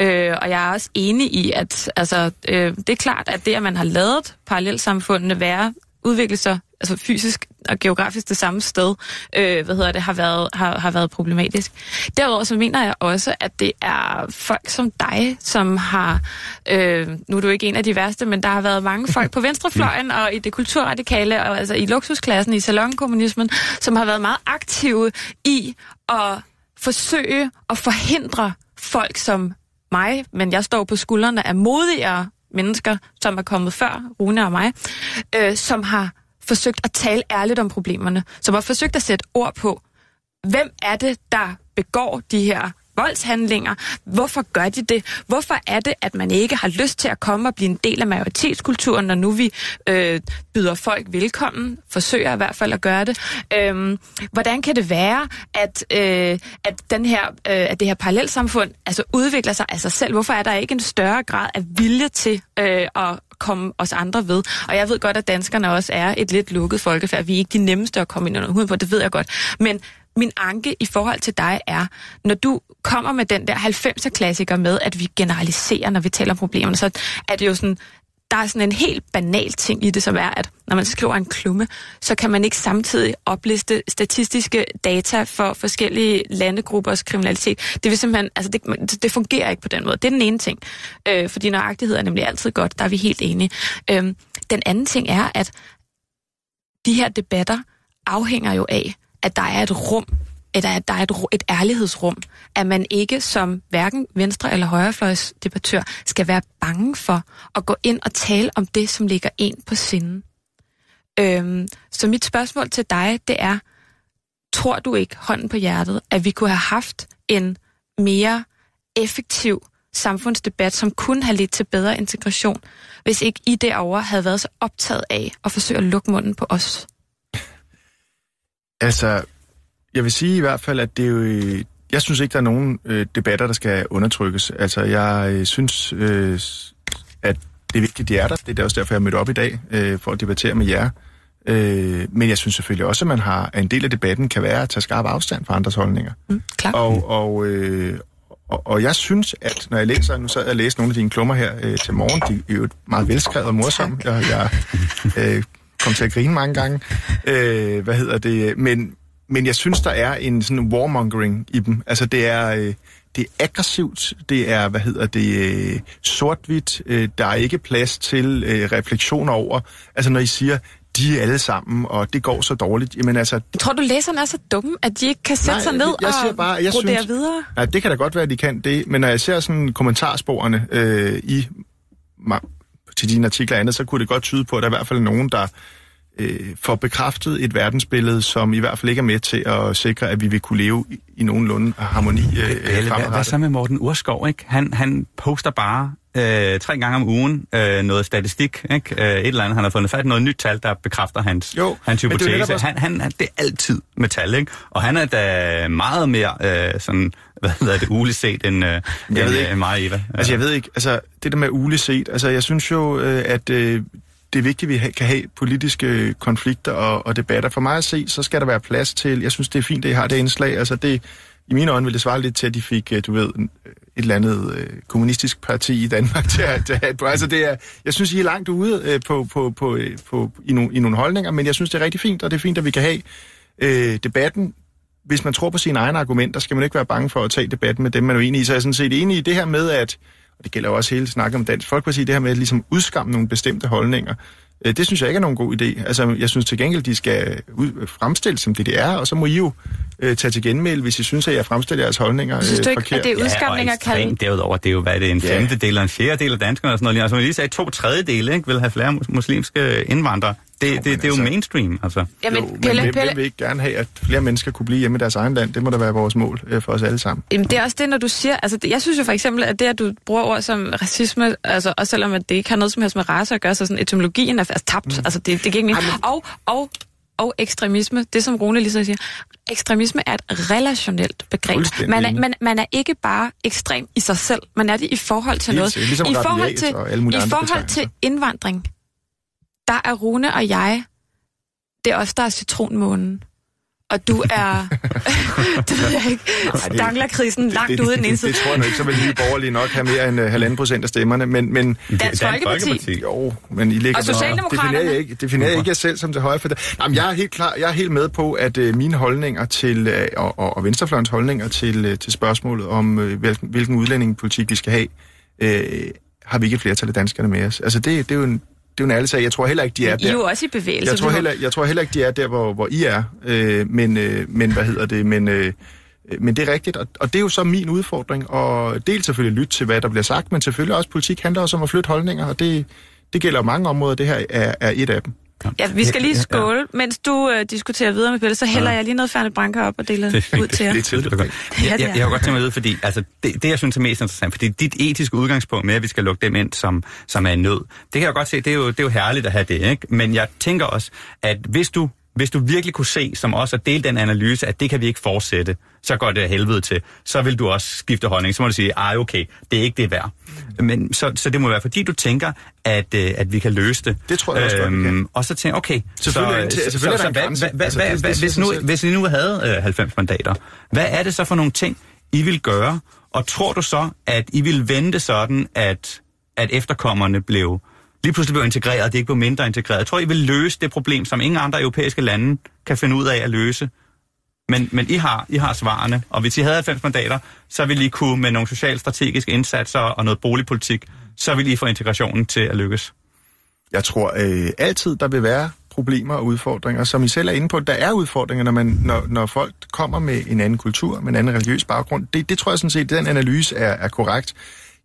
Øh, og jeg er også enig i, at altså, øh, det er klart, at det, at man har lavet parallelsamfundene være udvikle sig altså fysisk og geografisk det samme sted, øh, hvad hedder det, har været, har, har været problematisk. Derudover så mener jeg også, at det er folk som dig, som har, øh, nu er du ikke en af de værste, men der har været mange folk på venstrefløjen og i det kulturradikale, og altså i luksusklassen, i salonkommunismen, som har været meget aktive i at forsøge at forhindre folk som mig, men jeg står på skuldrene af modigere mennesker, som er kommet før, Rune og mig, øh, som har forsøgt at tale ærligt om problemerne, som har forsøgt at sætte ord på, hvem er det, der begår de her voldshandlinger? Hvorfor gør de det? Hvorfor er det, at man ikke har lyst til at komme og blive en del af majoritetskulturen, når nu vi øh, byder folk velkommen? Forsøger i hvert fald at gøre det. Øhm, hvordan kan det være, at, øh, at, den her, øh, at det her parallelsamfund altså udvikler sig af sig selv? Hvorfor er der ikke en større grad af vilje til øh, at komme os andre ved. Og jeg ved godt, at danskerne også er et lidt lukket folkefærd. Vi er ikke de nemmeste at komme ind under huden på, det ved jeg godt. Men min anke i forhold til dig er, når du kommer med den der 90'er klassiker med, at vi generaliserer, når vi taler om problemerne, så er det jo sådan, der er sådan en helt banal ting i det, som er, at når man skriver en klumme, så kan man ikke samtidig opliste statistiske data for forskellige landegruppers kriminalitet. Det vil simpelthen, altså det, det fungerer ikke på den måde. Det er den ene ting. Øh, fordi nøjagtighed er nemlig altid godt, der er vi helt enige. Øh, den anden ting er, at de her debatter afhænger jo af, at der er et rum, at der er, der er et, et ærlighedsrum, at man ikke som hverken venstre- eller højrefløjsdebattør skal være bange for at gå ind og tale om det, som ligger en på sinden. Øhm, så mit spørgsmål til dig, det er, tror du ikke hånden på hjertet, at vi kunne have haft en mere effektiv samfundsdebat, som kunne have ledt til bedre integration, hvis ikke I derovre havde været så optaget af at forsøge at lukke munden på os? Altså, jeg vil sige i hvert fald, at det er jo... Jeg synes ikke, der er nogen øh, debatter, der skal undertrykkes. Altså, jeg øh, synes, øh, at det er vigtigt, de er der. Det er også derfor, jeg er mødt op i dag, øh, for at debattere med jer. Øh, men jeg synes selvfølgelig også, at man har, at en del af debatten kan være at tage skarp afstand fra andres holdninger. Mm, klar. Og, og, øh, og, og jeg synes, at når jeg læser, nu sad jeg og læste nogle af dine klummer her øh, til morgen, de er jo meget velskrevet og morsomme. Jeg, jeg øh, kom til at grine mange gange. Øh, hvad hedder det? Men, men jeg synes, der er en sådan warmongering i dem. Altså, det er... Øh, det er aggressivt, det er, hvad hedder det, øh, sort-hvidt, øh, der er ikke plads til øh, refleksioner over. Altså når I siger, de er alle sammen, og det går så dårligt. Jamen altså... Tror du, læserne er så dumme, at de ikke kan sætte nej, sig ned jeg siger bare, jeg og synes, videre? Nej, det kan da godt være, at de kan det, men når jeg ser sådan kommentarsporene øh, i til dine artikler og andet, så kunne det godt tyde på, at der er i hvert fald nogen, der øh, får bekræftet et verdensbillede, som i hvert fald ikke er med til at sikre, at vi vil kunne leve i, i nogenlunde harmoni øh, Pelle, hvad, hvad så med Morten Urskov? Ikke? Han, han poster bare øh, tre gange om ugen øh, noget statistik, ikke? Øh, et eller andet, han har fundet fat noget nyt tal, der bekræfter hans, jo, hans hypotese. Det også... han, han, han, det er altid med tal, ikke? Og han er da meget mere øh, sådan, hvad hedder det, ugeligt set end, øh, jeg ved ikke. end mig, Eva. Altså, jeg ved ikke, altså, det der med ugeligt set, altså, jeg synes jo, øh, at øh, det er vigtigt, at vi kan have politiske øh, konflikter og, og debatter. For mig at se, så skal der være plads til, jeg synes, det er fint, at I har det indslag. Altså, det, i mine øjne vil det svare lidt til, at de fik, øh, du ved, øh, et eller andet øh, kommunistisk parti i Danmark til at, til at altså det er, jeg synes, I er langt ude øh, på, på, på, på, i, no, i nogle holdninger, men jeg synes, det er rigtig fint, og det er fint, at vi kan have øh, debatten. Hvis man tror på sine egne argumenter, skal man ikke være bange for at tage debatten med dem, man er uenig i. Så jeg er sådan set enig i det her med, at og det gælder jo også hele snakken om Dansk Folkeparti, det her med at ligesom udskamme nogle bestemte holdninger. Øh, det synes jeg ikke er nogen god idé. Altså, jeg synes til gengæld, de skal ud, fremstilles som det, det er, og så må I jo øh, tage til genmæld, hvis I synes, at jeg fremstiller jeres holdninger øh, synes du ikke, forkert. at det er udskamninger ja, og derudover, det er jo, hvad er det, en femtedel og en fjerdedel af danskerne og sådan noget. Altså, man lige sagde, to tredjedele ikke, vil have flere muslimske indvandrere. Det, det, det, det er jo altså, mainstream, altså. Jamen, jo, men Pelle, hvem, Pelle... vil ikke gerne have, at flere mennesker kunne blive hjemme i deres egen land? Det må da være vores mål øh, for os alle sammen. Jamen, det er også det, når du siger... Altså, jeg synes jo for eksempel, at det, at du bruger ord som racisme, altså, også selvom at det ikke har noget som helst med race at gøre, så sådan etymologien er altså, tabt. Mm. Altså, det, det giver ikke. Og, og og ekstremisme, det som Rune lige så siger, ekstremisme er et relationelt begreb. Man er, man, man er ikke bare ekstrem i sig selv, man er det i forhold til noget. Ligesom I forhold til, i forhold til indvandring, der er Rune og jeg, det er os, der er citronmånen. Og du er, det ved jeg ikke, stanglerkrisen langt det, ude den ene side. Det, det tror jeg nu ikke, så vil lige borgerlige nok have mere end uh, halvanden procent af stemmerne. Men, men, Dansk Folkeparti. Folkeparti. Jo, men I ligger og Socialdemokraterne. Definerer jeg ikke, definerer ikke jeg selv som det høje for det. Jamen, jeg er helt klar, jeg er helt med på, at uh, mine holdninger til, uh, og, og, og Venstrefløjens holdninger til, uh, til spørgsmålet om, uh, hvilken, hvilken udlændingepolitik vi skal have, uh, har vi ikke et flertal af danskerne med os. Altså, det, det er jo en det er jo en ærlig sag. Jeg tror heller ikke, de er der. I er jo også i bevægelse. Jeg tror heller, jeg tror heller ikke, de er der, hvor, hvor I er. Øh, men, øh, men hvad hedder det? Men, øh, men det er rigtigt, og, og det er jo så min udfordring. Og dels selvfølgelig lytte til, hvad der bliver sagt, men selvfølgelig også politik handler også om at flytte holdninger, og det, det gælder mange områder. Det her er, er et af dem. Ja, vi skal lige skåle. Ja. Mens du uh, diskuterer videre med Pelle, så hælder ja. jeg lige noget færdigt branker op og deler det ud til jer. Det, det, det, det, det, det, jeg, jeg, jeg har godt tænkt mig ud, fordi altså, det, det, jeg synes er mest interessant, fordi dit etiske udgangspunkt med, at vi skal lukke dem ind, som, som er en nød, det kan jeg godt se, det er, jo, det er jo herligt at have det, ikke? Men jeg tænker også, at hvis du hvis du virkelig kunne se, som også at dele den analyse, at det kan vi ikke fortsætte, så går det helvede til, så vil du også skifte holdning. Så må du sige, ej okay, det er ikke det værd. Men, så, så det må være, fordi du tænker, at, øh, at vi kan løse det. Det tror jeg også øhm, godt, Og så tænker okay, så, hvis vi nu havde øh, 90 mandater, hvad er det så for nogle ting, I vil gøre? Og tror du så, at I vil vente sådan, at, at efterkommerne blev lige pludselig blev integreret, og det ikke blev mindre integreret. Jeg tror, I vil løse det problem, som ingen andre europæiske lande kan finde ud af at løse. Men, men I, har, I har svarene, og hvis I havde 90 mandater, så ville I kunne med nogle socialstrategiske indsatser og noget boligpolitik, så ville I få integrationen til at lykkes. Jeg tror øh, altid, der vil være problemer og udfordringer. Som I selv er inde på, der er udfordringer, når, man, når, når folk kommer med en anden kultur, med en anden religiøs baggrund. Det, det tror jeg sådan set, den analyse er, er korrekt.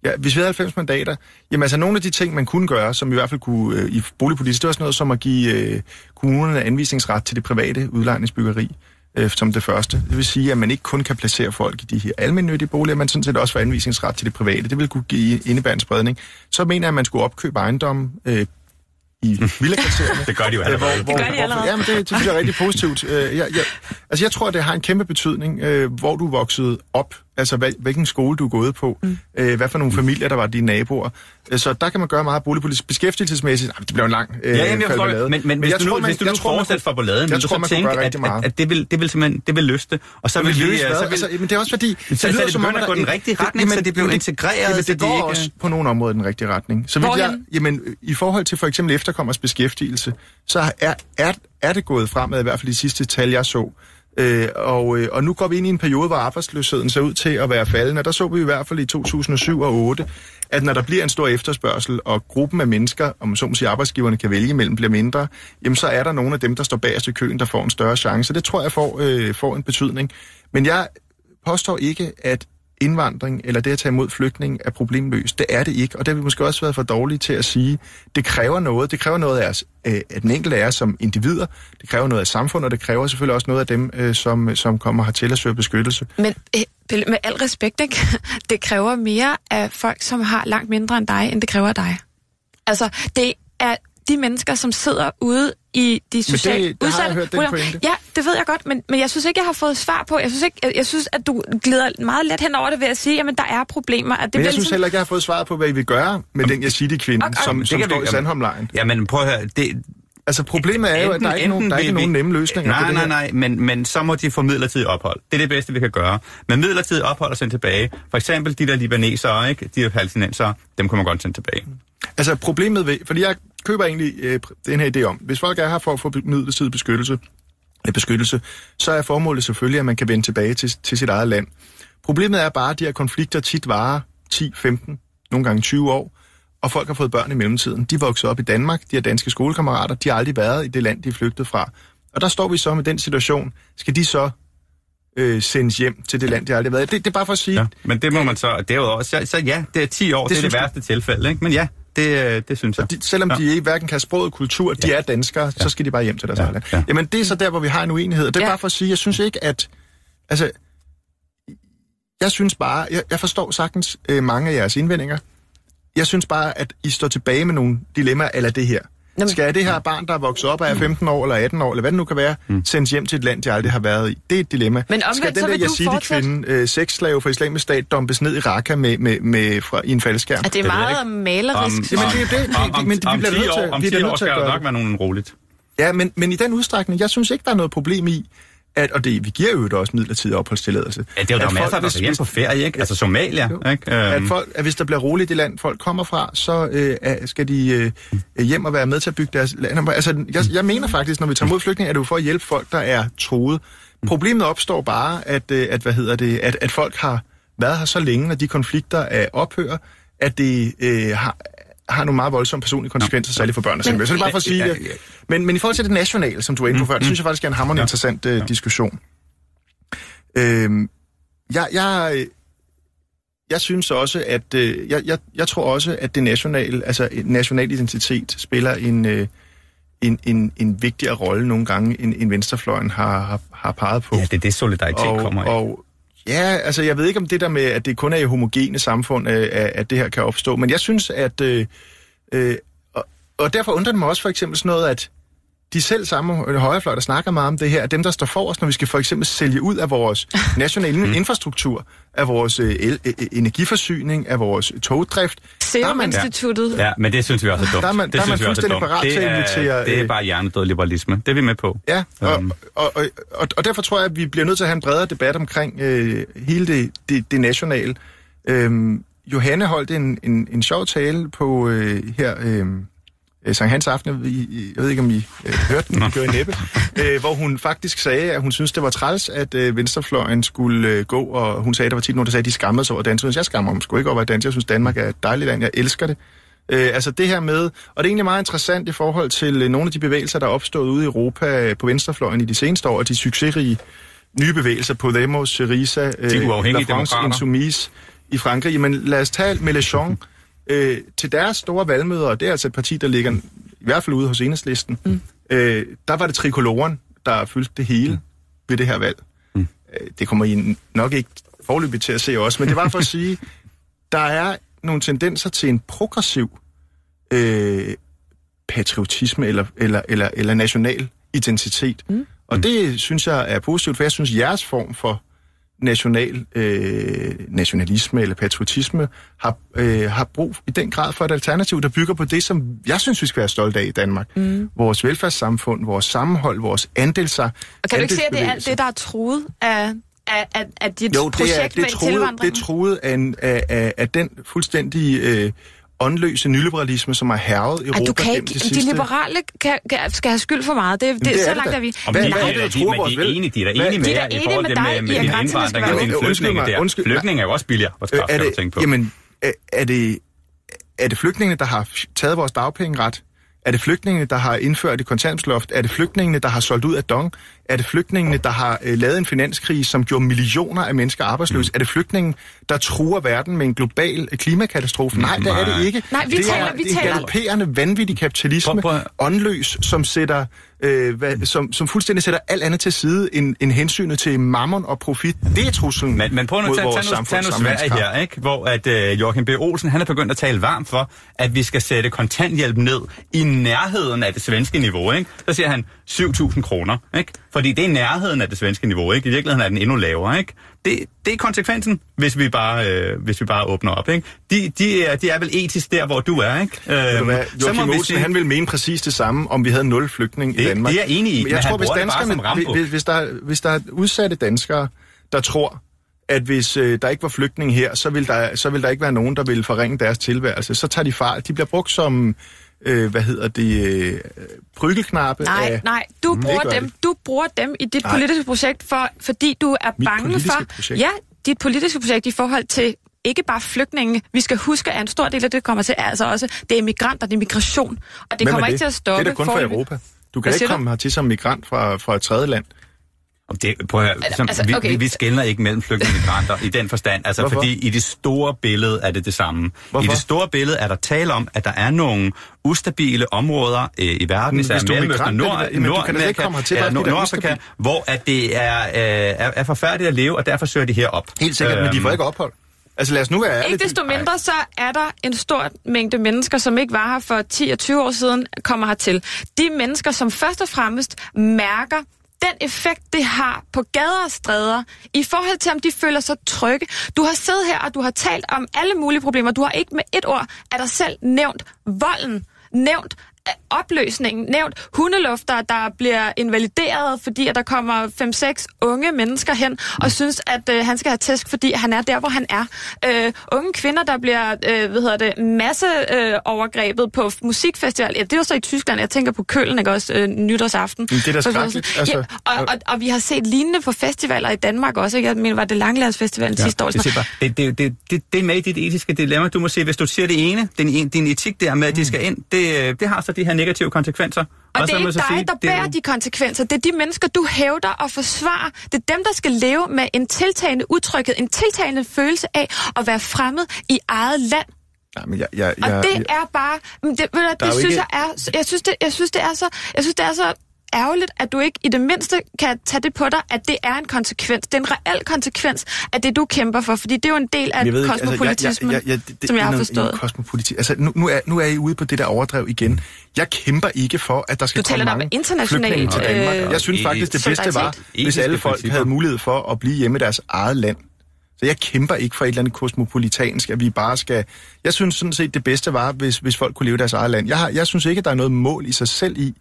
Ja, hvis vi havde 90 mandater, jamen altså nogle af de ting, man kunne gøre, som i hvert fald kunne øh, i boligpolitik, det var sådan noget som at give øh, kommunerne anvisningsret til det private udlejningsbyggeri øh, som det første. Det vil sige, at man ikke kun kan placere folk i de her almindelige boliger, men sådan set også få anvisningsret til det private. Det vil kunne give indebære en spredning. Så mener jeg, at man skulle opkøbe ejendom øh, i villakvartererne. det gør de jo allerede. det gør de allerede. Jamen, det, det synes jeg er rigtig positivt. Øh, jeg, jeg, altså, jeg tror, det har en kæmpe betydning, øh, hvor du voksede op. Altså, hvad, hvilken skole du er gået på. Mm. Øh, hvad for nogle familier, der var dine naboer. Øh, så der kan man gøre meget boligpolitisk. Beskæftigelsesmæssigt, det bliver en lang øh, Ja, jamen, jeg forstår, men, men, men hvis, jeg du tror, nu, man- hvis du nu tror, fortsætter for balladen, jeg vil du tror, så tænke, at, at, meget. at, det, vil, det vil simpelthen det vil løse det. Og så vil vi... løse hvad? Så vil, altså, men det er også fordi... så, så, det som om, begynder at gå den rigtige det- retning, så jamen, det bliver integreret. Jamen, så det de går ikke- også på nogle områder i den rigtige retning. Så vidt jeg, jamen, i forhold til for eksempel efterkommers beskæftigelse, så er, er, er det gået fremad, i hvert fald de sidste tal, jeg så. Øh, og, øh, og nu går vi ind i en periode, hvor arbejdsløsheden ser ud til at være faldende. Der så vi i hvert fald i 2007 og 2008, at når der bliver en stor efterspørgsel, og gruppen af mennesker, om så måske arbejdsgiverne kan vælge imellem, bliver mindre, jamen så er der nogle af dem, der står bagerst i køen, der får en større chance. Det tror jeg får, øh, får en betydning. Men jeg påstår ikke, at indvandring eller det at tage imod flygtning er problemløst. Det er det ikke, og det har vi måske også været for dårlige til at sige. Det kræver noget. Det kræver noget af, os, øh, af den enkelte af os som individer. Det kræver noget af samfundet, og det kræver selvfølgelig også noget af dem, øh, som, som kommer hertil og søger beskyttelse. Men øh, med al respekt, ikke? det kræver mere af folk, som har langt mindre end dig, end det kræver af dig. Altså, det er de mennesker, som sidder ude i de socialt det har jeg udsatte hørt, den pointe. Ja, det ved jeg godt, men, men jeg synes ikke, jeg har fået svar på. Jeg synes, ikke, jeg, jeg synes, at du glider meget let hen over det ved at sige, jamen, der er problemer. At det Men jeg synes ligesom- heller ikke, jeg har fået svaret på, hvad I vil gøre med den Yazidi-kvinde, Okay. som, som står i jamen- Sandholmlejren. Ja, men prøv at høre, det, Altså problemet er jo, at der er ikke nogen, der er ikke nogen nemme løsninger Nej, på det nej, her. nej, men, men så må de få midlertidig ophold. Det er det bedste, vi kan gøre. Men midlertidig ophold og sende tilbage. For eksempel de der libanesere, ikke? de der palæstinenser, dem kan man godt sende tilbage. Altså problemet ved, fordi jeg køber egentlig øh, den her idé om, hvis folk er her for at få midlertidig beskyttelse, øh, beskyttelse, så er formålet selvfølgelig, at man kan vende tilbage til, til sit eget land. Problemet er bare, at de her konflikter tit varer 10, 15, nogle gange 20 år, og folk har fået børn i mellemtiden. De er vokset op i Danmark, de har danske skolekammerater, de har aldrig været i det land, de er flygtet fra. Og der står vi så med den situation. Skal de så øh, sendes hjem til det land, de aldrig har været i? Det, det er bare for at sige, Ja. Men det må man så, derudover, så, så ja, det er 10 år, det, det er det du? værste tilfælde, ikke? Men ja, det, øh, det synes jeg. de, selvom Ja. ja. de ikke hverken kan sproget kultur, de er danskere, ja. så skal de bare hjem til deres Ja, ja. land. ja. Ja. Jamen det er så der, hvor vi har en uenighed. Og det er Ja. ja. bare for at sige, jeg synes ikke, at... Altså, jeg synes bare, jeg, jeg forstår sagtens øh, mange af jeres indvendinger. Jeg synes bare, at I står tilbage med nogle dilemmaer eller det her. Jamen- Skal det her barn, der er vokset op og er 15 år eller 18 år, eller hvad det nu kan være, mm. sendes hjem til et land, de aldrig har været i? Det er et dilemma. Men omvendt, Skal den så der Yazidi-kvinde, øh, sexslave fra islamisk stat, dumpes ned i Raqqa med, med, med, fra, i en faldskærm? At det er meget malerisk. Jamen, det er det. Om, om, Men vi om, bliver 10 nødt til- år, om vi 10 bliver år nødt til skal at der gøre nok det. være nogen roligt. Ja, men, men i den udstrækning, jeg synes ikke, der er noget problem i, at, og det, vi giver jo også midlertidig opholdstilladelse. Ja, det er jo der masser, der hjem på ferie, ikke? Altså Somalia, ikke? At, Øhm, folk, at hvis der bliver roligt i det land, folk kommer fra, så øh, er- skal de øh, hjem og være med til at bygge deres land. Altså, jeg, jeg mener faktisk, når vi tager mod flygtninge, er det jo for at hjælpe folk, der er troet. Problemet opstår bare, at, øh, at, hvad hedder det, at, at folk har været her så længe, når de konflikter er ophør, at det øh, har, har nogle meget voldsomme personlige konsekvenser, særligt for børn og simpelthen. Så det er bare for at sige Ja, det. ja. Men, men i forhold til det nationale, som du var inde på før, det synes jeg faktisk er en hammerende interessant øh, diskussion. Øhm, jeg, jeg, jeg synes også, at øh, jeg, jeg, jeg tror også, at det nationale, altså national identitet spiller en, øh, en, en, en vigtigere rolle nogle gange, end, end venstrefløjen har, har, har peget på. Ja, det er det, solidaritet og, kommer af. og ja, altså jeg ved ikke om det der med, at det kun er i homogene samfund, øh, at, det her kan opstå, men jeg synes, at øh, øh, og, og derfor undrer det mig også for eksempel sådan noget, at de selv samme højrefløj, der snakker meget om det her, er dem, der står for os, når vi skal for eksempel sælge ud af vores nationale infrastruktur, af vores øh, el, øh, energiforsyning, af vores togdrift. Der er Serum man- Instituttet. Ja, men det synes vi også er dumt. Der er man- det der er synes man vi også fuldstændig dumt. parat det til at er, invitere, Det er øh, bare hjernedød liberalisme. Det er vi med på. Ja, og, Øhm. og, og, og, og derfor tror jeg, at vi bliver nødt til at have en bredere debat omkring øh, hele det, det, det nationale. Øhm, Johanne holdt en, en, en sjov tale på øh, her øh, øh, Sankt Hans Aften, jeg, I- jeg ved ikke, om I øh, hørte den, I næppe, øh, hvor hun faktisk sagde, at hun synes, det var træls, at øh, venstrefløjen skulle øh, gå, og hun sagde, der var tit nogen, der sagde, at de skammede sig over dansk. Jeg skammer mig sgu ikke over at dansk. Jeg synes, Danmark er et dejligt land. Jeg elsker det. Øh, altså det her med, og det er egentlig meget interessant i forhold til øh, nogle af de bevægelser, der er opstået ude i Europa øh, på venstrefløjen i de seneste år, og de succesrige nye bevægelser, Podemos, Syriza, øh, uafhængige La France. Insoumise i Frankrig. Jamen lad os tage Mélenchon øh, til deres store valgmøder, og det er altså et parti, der ligger i hvert fald ude hos enhedslisten. Mm. Øh, der var det trikoloren, der fyldte det hele mm. ved det her valg. Mm. Øh, det kommer I nok ikke forløbigt til at se også, men det var for at sige, der er nogle tendenser til en progressiv øh, patriotisme eller, eller, eller, eller national identitet. Mm. Og det synes jeg er positivt, for jeg synes, jeres form for national øh, nationalisme eller patriotisme har, øh, har brug i den grad for et alternativ, der bygger på det, som jeg synes, vi skal være stolte af i Danmark. Mm. Vores velfærdssamfund, vores sammenhold, vores andelser. Og kan du ikke se, at det er alt det, der er truet af, af, af, af dit jo, det projekt er, det er truet, det er truet af, af, af, af den fuldstændig øh, åndløse nyliberalisme, som har hervet Europa Ej, du kan ikke, de de, sidste... liberale kan, kan, skal have skyld for meget. Det, det, det er så langt da. er vi. Om Hvad- de, hvad er de, det, der de, vores de er vel? enige, de er da enige med De er jer i enige forhold med til dig med, med skal indvandring og dine flygtninge der. Flygtninge er jo også billigere. Hvor skal du tænke på? Jamen, er, er, det, er det flygtningene, der har taget vores dagpengeret? Er det flygtningene, der har indført et kontantsloft? Er det flygtningene, der har solgt ud af dong? Er det flygtningene, der har øh, lavet en finanskrise, som gjorde millioner af mennesker arbejdsløse? Mm. Er det flygtningen, der truer verden med en global øh, klimakatastrofe? Nej, det er det ikke. Nej, vi det taler- er, vi det er taler- galopperende, vanvittig kapitalisme, Prøv- prøv- åndløs, som sætter... Øh, hvad, som, som fuldstændig sætter alt andet til side end, end hensynet til mammon og profit. Det er truslen Men, men prøv nu mod tage, vores nu samfunds- Sverige her, ikke? hvor at, øh, Joachim B. Olsen han er begyndt at tale varmt for, at vi skal sætte kontanthjælp ned i nærheden af det svenske niveau. Ikke? Så siger han 7.000 kroner, ikke? Fordi det er nærheden af det svenske niveau. Ikke? I virkeligheden er den endnu lavere. Ikke? Det, det er konsekvensen, hvis vi bare, øh, hvis vi bare åbner op. Ikke? De, de, er, de er vel etisk der, hvor du er. Ikke? Øh, du hvad, Joachim Olsen, sige- han vil mene præcis det samme, om vi havde nul flygtning i Danmark. det er jeg enig i, Men men jeg han tror, hvis, danskerne, hvis, hvis, der, hvis der er udsatte danskere, der tror, at hvis øh, der ikke var flygtning her, så vil, der, så vil der ikke være nogen, der vil forringe deres tilværelse. Så tager de fejl. De bliver brugt som, øh, hvad hedder det, øh, brygelknappe Nej, af... nej, du bruger gør dem, det. du bruger dem i dit Nej. politiske projekt, for, fordi du er Mit bange for... projekt? Ja, dit politiske projekt i forhold til ikke bare flygtninge. Vi skal huske, at en stor del af det, kommer til, er altså også, det er migranter, det er migration. Og det Hvem er kommer det? ikke til at stoppe. Det er da kun fra foreløbig. Europa. Du kan ikke du? komme hertil som migrant fra, fra et tredje land. Om Det, prøv at, høre, som, altså, altså, okay. vi, vi, skældner ikke mellem flygtninge og migranter i den forstand, altså Hvorfor? fordi i det store billede er det det samme. Hvorfor? I det store billede er der tale om, at der er nogle ustabile områder øh, i verden, især Mellemøsten, migrant, Nord, Nordamerika eller er Nordafrika, ustabilt. hvor at det er, øh, er, er forfærdeligt at leve, og derfor søger de herop. Helt sikkert, men de Øhm, får ikke ophold. Altså lad os nu være ærlige. Ikke desto mindre, så er der en stor mængde mennesker, som ikke var her for 10 og 20 år siden, kommer hertil. De mennesker, som først og fremmest mærker den effekt, det har på gader og stræder, i forhold til, om de føler sig trygge. Du har siddet her, og du har talt om alle mulige problemer. Du har ikke med et ord af dig selv nævnt volden, nævnt opløsningen, nævnt hundelufter, der bliver invalideret, fordi at der kommer 5-6 unge mennesker hen og synes, at øh, han skal have tæsk, fordi han er der, hvor han er. Øh, unge kvinder, der bliver øh, hvad hedder det, masse øh, overgrebet på musikfestival. Ja, det er jo så i Tyskland. Jeg tænker på Køln, ikke også, øh, nytårsaften. Men det er da skrækkeligt, altså. ja, og, og, og, vi har set lignende på festivaler i Danmark også. Ikke? Jeg mener, var det Langlandsfestivalen ja, sidste år? Det, bare, det, det, det, det, det er med i dit etiske dilemma. Du må sige, hvis du siger det ene, din, din etik der med, at de skal ind, det, øh, det har så de her negative konsekvenser. Og det så er ikke jeg så dig, sige, der det er bærer jo- de konsekvenser. Det er de mennesker, du hævder og forsvarer. Det er dem, der skal leve med en tiltagende utryghed, en tiltagende følelse af at være fremmed i eget land. Nej, men jeg, jeg, Og jeg, det jeg, er bare, men det, ved du, det synes ikke- jeg er, jeg synes det, jeg synes det er så, jeg synes det er så ærgerligt, at du ikke i det mindste kan tage det på dig, at det er en konsekvens. Det er en reel konsekvens af det, du kæmper for, fordi det er jo en del af jeg ved ikke, kosmopolitismen, altså, jeg, jeg, jeg, det, som jeg har noget- forstået. Kosmopoliti. Altså, nu, nu, er, nu er I ude på det der overdrev igen. Jeg kæmper ikke for, at der skal Du taler komme mange internationalt, flygtninge til Danmark. øh, jeg synes faktisk, det bedste var, hvis alle folk havde mulighed for at blive hjemme i deres eget land. Så jeg kæmper ikke for et eller andet kosmopolitansk, at vi bare skal... Jeg synes sådan set, det bedste var, hvis, hvis folk kunne leve i deres eget land. Jeg, har, jeg synes ikke, at der er noget mål i sig selv i,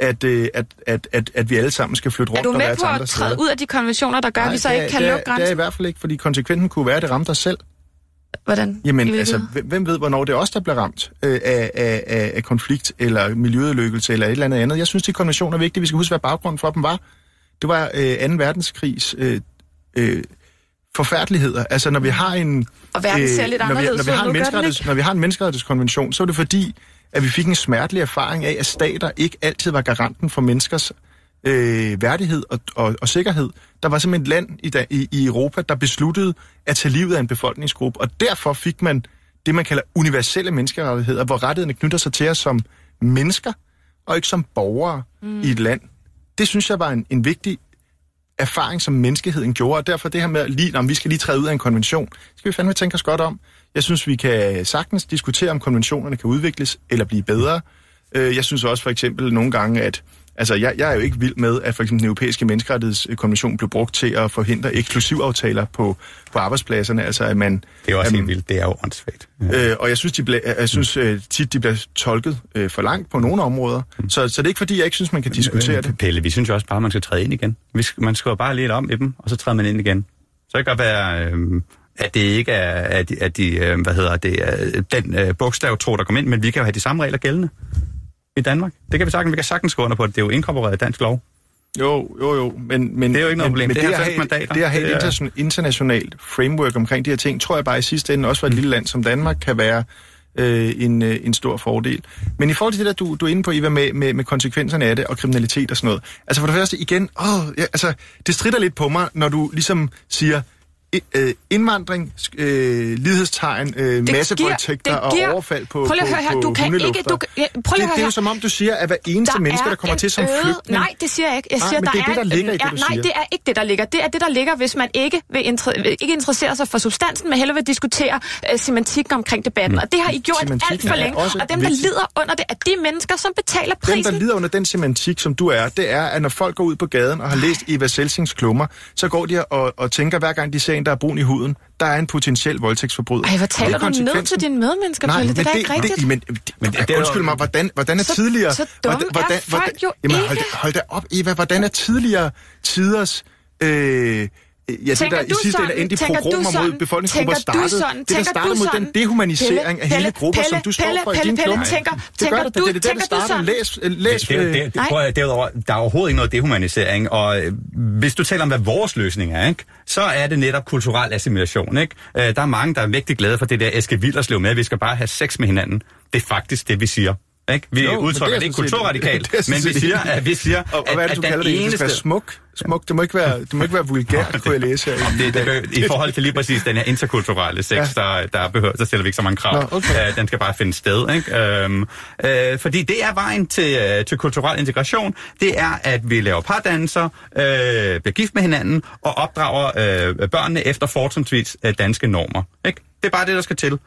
at, øh, at, at, at, at vi alle sammen skal flytte Er rundt du og være med til på andre at træde steder. ud af de konventioner, der gør, at vi så det ikke er- kan er- lukke Det er i grænsen? hvert fald ikke, fordi konsekvensen kunne være, at det ramte os selv. Hvordan? Jamen, altså, hvem- ved, hvornår det er os, der bliver ramt øh, af, af, af, af konflikt, eller miljøødelæggelse, eller et eller andet andet. Jeg synes, de konventioner er vigtige. Vi skal huske, hvad baggrunden for dem var. Det var øh, 2. verdenskrigs øh, øh, forfærdeligheder. Altså, når vi har en... Og verden ser lidt når vi, anderledes når vi har en menneskerettigheds? Når vi har en menneskerettighedskonvention, så er det fordi, at vi fik en smertelig erfaring af, at stater ikke altid var garanten for menneskers øh, værdighed og, og, og sikkerhed. Der var simpelthen et land i, da, i, i Europa, der besluttede at tage livet af en befolkningsgruppe, og derfor fik man det, man kalder universelle menneskerettigheder, hvor rettighederne knytter sig til os som mennesker, og ikke som borgere mm. i et land. Det synes jeg var en, en vigtig erfaring, som menneskeheden gjorde, og derfor det her med, lige, om vi skal lige træde ud af en konvention, skal vi fandme tænke os godt om. Jeg synes, vi kan sagtens diskutere, om konventionerne kan udvikles eller blive bedre. Øh, Jeg synes også for eksempel nogle gange, at Altså, jeg, jeg er jo ikke vild med, at for eksempel den europæiske menneskerettighedskonvention blev brugt til at forhindre eksklusivaftaler på, på arbejdspladserne. Altså, at man, Det er også at, helt vildt. Det er jo åndssvagt. Ja. Øh, og jeg synes, de ble, jeg synes øh, tit, de bliver tolket øh, for langt på nogle områder. Så, så det er ikke fordi, jeg ikke synes, man kan diskutere det. Pelle, vi synes jo også bare, at man skal træde ind igen. Skal, man skriver bare lidt om i dem, og så træder man ind igen. Så kan det godt være, øh, at det ikke er at de, at de øh, hvad hedder det, den øh, bogstav, tro, der kommer ind, men vi kan jo have de samme regler gældende i Danmark. Det kan vi sagtens, vi kan sagtens gå under på det. Det er jo inkorporeret i dansk lov. Jo, jo, jo. Men, men, Det er jo ikke noget problem. Men Det er det, at 90 have, mandater. det at have Det et er- interna- internationalt framework omkring de her ting, tror jeg bare i sidste ende, også for et lille land som Danmark, kan være øh, en, øh, en stor fordel. Men i forhold til det der, du, du er inde på, Iva, med, med, med konsekvenserne af det, og kriminalitet og sådan noget. Altså for det første igen, åh, ja, altså, det strider lidt på mig, når du ligesom siger, øh, indvandring, øh, lighedstegn, øh, massevoldtægter og overfald på, Prøv lige at høre her, du kan ikke... Du, ja, prøv lige det, det er jo som om, du siger, at hver eneste der menneske, er der kommer til som øget- flygtning... Nej, det siger jeg ikke. Jeg Nej, siger, men der det er det, der ligger i det, du Nej, siger. det er ikke det, der ligger. Det er det, der ligger, hvis man ikke vil inter- ikke interesserer sig for substansen, men hellere vil diskutere øh, semantikken omkring debatten. Mm. Og det har I gjort alt for er længe. Og dem, der lider under det, er de mennesker, som betaler Dem, prisen. der lider under den semantik, som du er, det er, at når folk går ud på gaden og har læst Eva Selsings klummer, så går de og, og tænker, hver gang de ser en, der er brun i huden, der er en potentiel voldtægtsforbryder. Ej, hvor taler det er du ned til dine medmennesker, Nej, Pelle? men Det er da ikke rigtigt. Det, men, Men men det- det undskyld mig, hvordan, hvordan er Så- tidligere... så dumme hvordan, er folk jo jamen, hold, ikke. da- hold da op, Eva. Hvordan er tidligere tiders... Øh, Ja, det Tænker der i du sidste ende endte i Tænker du pogromer mod befolkningsgrupper Tænker du startede. sådan? Det der Tænker startede du mod den dehumanisering af hele grupper, som du står Pelle, for i Pelle, din Pelle, klummer. tænker- Det gør tænker det, du- det er det, der tænker du starter. sådan? Læs, læs, Det, det, øh, det, prøv, derudover, der er overhovedet ikke noget dehumanisering, og øh, hvis du taler om, hvad vores løsning er, ikke, så er det netop kulturel assimilation. Ikke? Øh, der er mange, der er mægtig glade for det der Eske Villerslev med, at vi skal bare have sex med hinanden. Det er faktisk det, vi siger. Ikke? Vi Jo, udtrykker det er det ikke kulturradikalt, det men vi siger, at, vi siger, Og, og at, hvad er det, at du den kalder det? Det eneste... skal være smuk. Smuk. Det må ikke være, det må ikke være vulgært, kunne jeg læse. her i Det, det, det, I forhold til lige præcis den her interkulturelle sex, Ja. der, der, behøver, der stiller vi ikke så mange krav. Nå, okay. Øh, den skal bare finde sted. Ikke? Øhm, øh, fordi det er vejen til, øh, til kulturel integration. Det er, at vi laver pardannelser, øh, bliver gift med hinanden og opdrager øh, børnene efter fortrinsvis øh, danske normer. Ikke? Det er bare det, der skal til. Øh,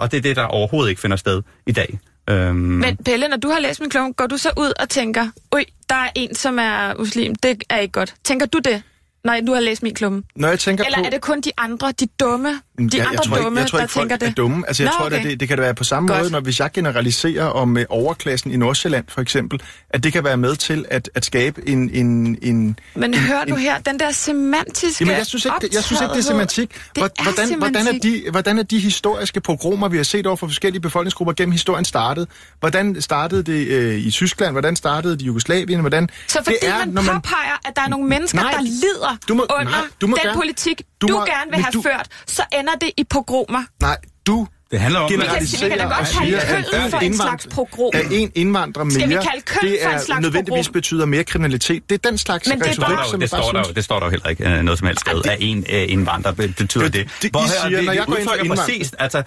og det er det, der overhovedet ikke finder sted i dag. Øhm, Men Pelle, når du har læst min klon, går du så ud og tænker, oj, der er en, som er muslim, det er ikke godt. Tænker du det, når du har læst min klumme? Når jeg tænker Eller på... er det kun de andre, de dumme, de jeg, andre tror ikke, dumme, jeg tror der ikke, folk tænker det? er dumme. Altså, jeg Nå, tror, okay. at det, det kan da være på samme Godt. måde, når hvis jeg generaliserer om uh, overklassen i Nordsjælland, for eksempel, at det kan være med til at, at skabe en... en, en Men en, hør nu en, her, den der semantiske Jamen, jeg synes ikke, det, jeg synes ikke, det er semantik. Det er hvordan, hvordan, er semantik. de, hvordan er de historiske pogromer, vi har set over for forskellige befolkningsgrupper gennem historien startet? Hvordan startede det øh, i Tyskland? Hvordan startede det i Jugoslavien? Hvordan, Så fordi det er, man, når man påpeger, at der er nogle mennesker, Nej, der lider du må- under nej, du må den gerne- politik, du du, må- gerne vil have du- ført, så ender det i pogromer. Nej, du Det handler om- Vi kan- vi kan da at for en slags pogrom. At en indvandrer mere, Skal vi kalde det for en er slags nødvendigvis pogrom? betyder mere kriminalitet. Det er den slags Men det er retorik, som det, står der, det står der jo heller ikke øh, noget som helst sted, at en øh, indvandrer be- betyder Det- det. Hvor siger, når jeg går ind for præcis, altså,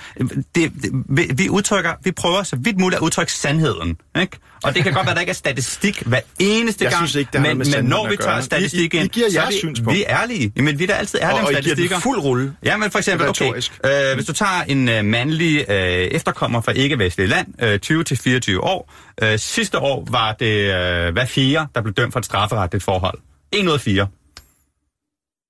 det, det, vi, udtrykker, vi prøver så vidt muligt at udtrykke sandheden, ikke? Og det kan godt være, at der ikke er statistik hver eneste Jeg gang, synes ikke, det men, men når vi at tager statistik I- I- I ind, giver så er vi, synspunkt. vi er ærlige. Jamen, vi er da altid ærlige Og, om og I giver statistikker. fuld rulle. Ja, men for eksempel, okay, øh, hvis du tager en øh, mandlig øh, efterkommer fra ikke-vestlige land, øh, 20-24 år, øh, sidste år var det øh, hver fire, der blev dømt for et strafferetligt forhold. En ud af fire.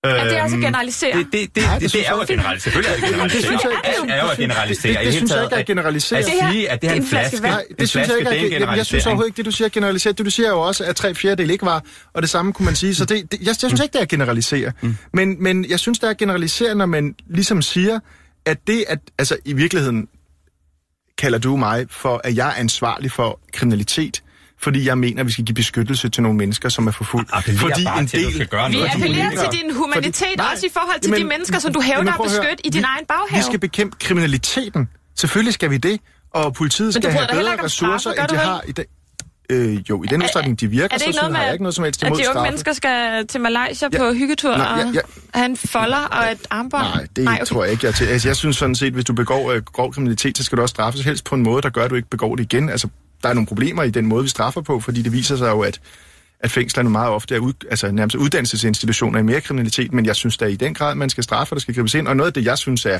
Er det også Øhm, at generalisere? Det, det, det, Nej, det, det det, synes er jo at ikke. generalisere. Selvfølgelig er det at generalisere. Det synes jeg ikke. Alt er jo at generalisere. Det- det hele synes jeg ikke er at generalisere. At Det her, sige, at det her er en det er flaske. Nej, det synes jeg ikke. det er en Jeg, synes generalisering. overhovedet ikke, det du siger generalisere. Det du siger er jo også, at tre fjerdedel ikke var, og det samme kunne man sige. Så det, det, jeg, jeg synes ikke, det er at generalisere. Men, men jeg synes, det er at generalisere, når man ligesom siger, at det, at, altså i virkeligheden kalder du mig for, at jeg er ansvarlig for kriminalitet, fordi jeg mener, at vi skal give beskyttelse til nogle mennesker, som er forfulgt. Appellerer Fordi bare en til, at du del, skal gøre Vi noget. appellerer politikere. til din humanitet, Fordi- nej, også i forhold til de jamen, mennesker, som du hævder at beskytte i din Vi- egen baghave. Vi skal bekæmpe kriminaliteten. Selvfølgelig skal vi det. Og politiet skal have bedre ressourcer, end de har i dag. Øh, jo, i den udstrækning, de virker, er det så synes, har jeg ikke noget som helst at imod de unge straffe. mennesker skal til Malaysia Ja. på hyggetur Nej, og ja, ja. have en folder og et armbånd? Nej, det Nej, okay. tror jeg ikke, jeg er til. Altså, jeg synes sådan set, hvis du begår øh, grov kriminalitet, så skal du også straffes helst på en måde, der gør, at du ikke begår det igen. Altså, der er nogle problemer i den måde, vi straffer på, fordi det viser sig jo, at, at fængslerne meget ofte er ud, altså, nærmest uddannelsesinstitutioner i mere kriminalitet, men jeg synes da i den grad, man skal straffe, og der skal gribes ind. Og noget af det, jeg synes er,